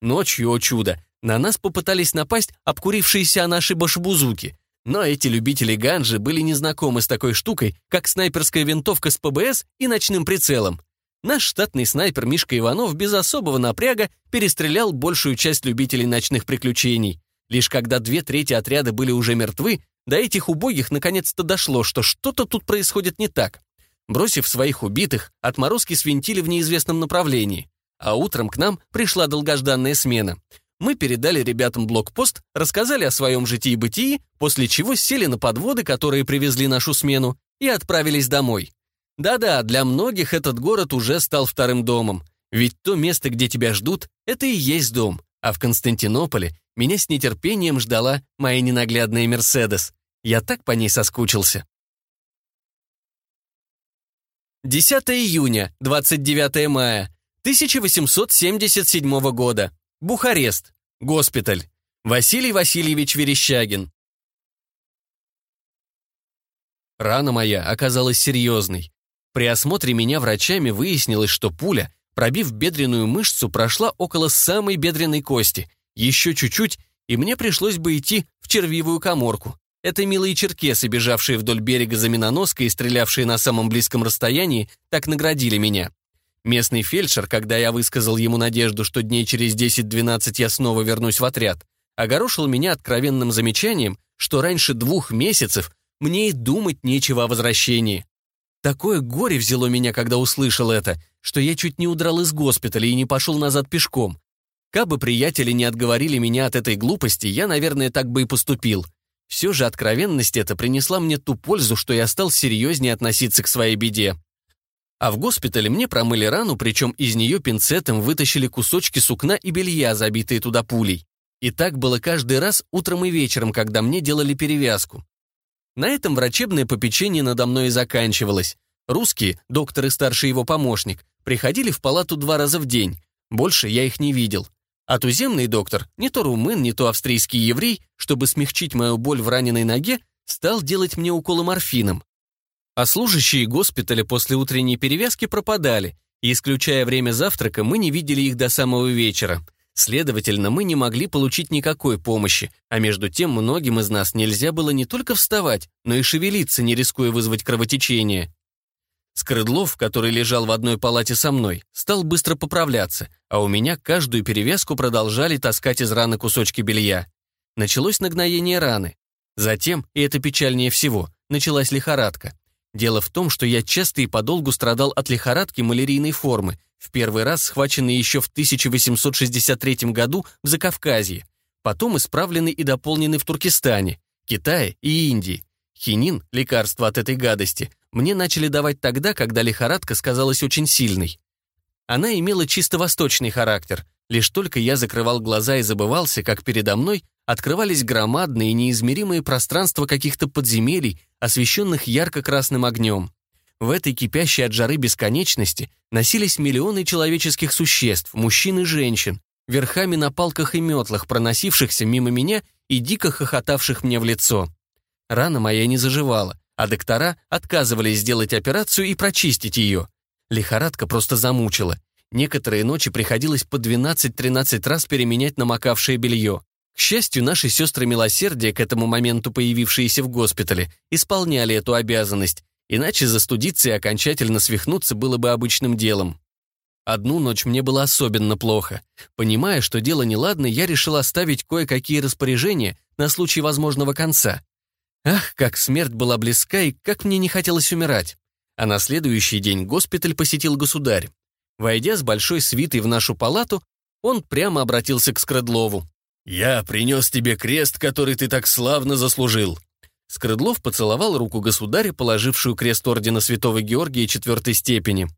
Ночью, о чудо, на нас попытались напасть обкурившиеся наши башбузуки. Но эти любители ганжи были незнакомы с такой штукой, как снайперская винтовка с ПБС и ночным прицелом. Наш штатный снайпер Мишка Иванов без особого напряга перестрелял большую часть любителей ночных приключений. Лишь когда две трети отряда были уже мертвы, до этих убогих наконец-то дошло, что что-то тут происходит не так. Бросив своих убитых, отморозки свинтили в неизвестном направлении. А утром к нам пришла долгожданная смена. Мы передали ребятам блокпост, рассказали о своем житии-бытии, после чего сели на подводы, которые привезли нашу смену, и отправились домой. Да-да, для многих этот город уже стал вторым домом. Ведь то место, где тебя ждут, это и есть дом. А в Константинополе меня с нетерпением ждала моя ненаглядная Мерседес. Я так по ней соскучился. 10 июня, 29 мая 1877 года. Бухарест. Госпиталь. Василий Васильевич Верещагин. Рана моя оказалась серьезной. При осмотре меня врачами выяснилось, что пуля, пробив бедренную мышцу, прошла около самой бедренной кости. Еще чуть-чуть, и мне пришлось бы идти в червивую коморку. Это милые черкесы, бежавшие вдоль берега за миноноской и стрелявшие на самом близком расстоянии, так наградили меня. Местный фельдшер, когда я высказал ему надежду, что дней через 10-12 я снова вернусь в отряд, огорошил меня откровенным замечанием, что раньше двух месяцев мне и думать нечего о возвращении. Такое горе взяло меня, когда услышал это, что я чуть не удрал из госпиталя и не пошел назад пешком. Кабы приятели не отговорили меня от этой глупости, я, наверное, так бы и поступил. Все же откровенность эта принесла мне ту пользу, что я стал серьезнее относиться к своей беде. А в госпитале мне промыли рану, причем из нее пинцетом вытащили кусочки сукна и белья, забитые туда пулей. И так было каждый раз утром и вечером, когда мне делали перевязку. На этом врачебное попечение надо мной и заканчивалось. Русские, доктор и старший его помощник, приходили в палату два раза в день. Больше я их не видел. А туземный доктор, не то румын, не то австрийский еврей, чтобы смягчить мою боль в раненой ноге, стал делать мне уколы морфином. А служащие госпиталя после утренней перевязки пропадали, и, исключая время завтрака, мы не видели их до самого вечера. Следовательно, мы не могли получить никакой помощи, а между тем многим из нас нельзя было не только вставать, но и шевелиться, не рискуя вызвать кровотечение. Скрыдлов, который лежал в одной палате со мной, стал быстро поправляться, а у меня каждую перевязку продолжали таскать из раны кусочки белья. Началось нагноение раны. Затем, и это печальнее всего, началась лихорадка. Дело в том, что я часто и подолгу страдал от лихорадки малярийной формы, в первый раз схваченный еще в 1863 году в Закавказье, потом исправленный и дополненный в Туркестане, Китае и Индии. Хинин, лекарство от этой гадости, мне начали давать тогда, когда лихорадка сказалась очень сильной. Она имела чисто восточный характер, лишь только я закрывал глаза и забывался, как передо мной открывались громадные неизмеримые пространства каких-то подземелий, освещенных ярко-красным огнем. В этой кипящей от жары бесконечности носились миллионы человеческих существ, мужчин и женщин, верхами на палках и метлах, проносившихся мимо меня и дико хохотавших мне в лицо. Рана моя не заживала, а доктора отказывались сделать операцию и прочистить ее. Лихорадка просто замучила. Некоторые ночи приходилось по 12-13 раз переменять намокавшее белье. К счастью, наши сестры милосердия, к этому моменту появившиеся в госпитале, исполняли эту обязанность, иначе застудиться и окончательно свихнуться было бы обычным делом. Одну ночь мне было особенно плохо. Понимая, что дело неладно, я решил оставить кое-какие распоряжения на случай возможного конца. Ах, как смерть была близка и как мне не хотелось умирать. А на следующий день госпиталь посетил государь. Войдя с большой свитой в нашу палату, он прямо обратился к Скрыдлову. «Я принес тебе крест, который ты так славно заслужил». Скрыдлов поцеловал руку государя, положившую крест ордена святого Георгия четвертой степени.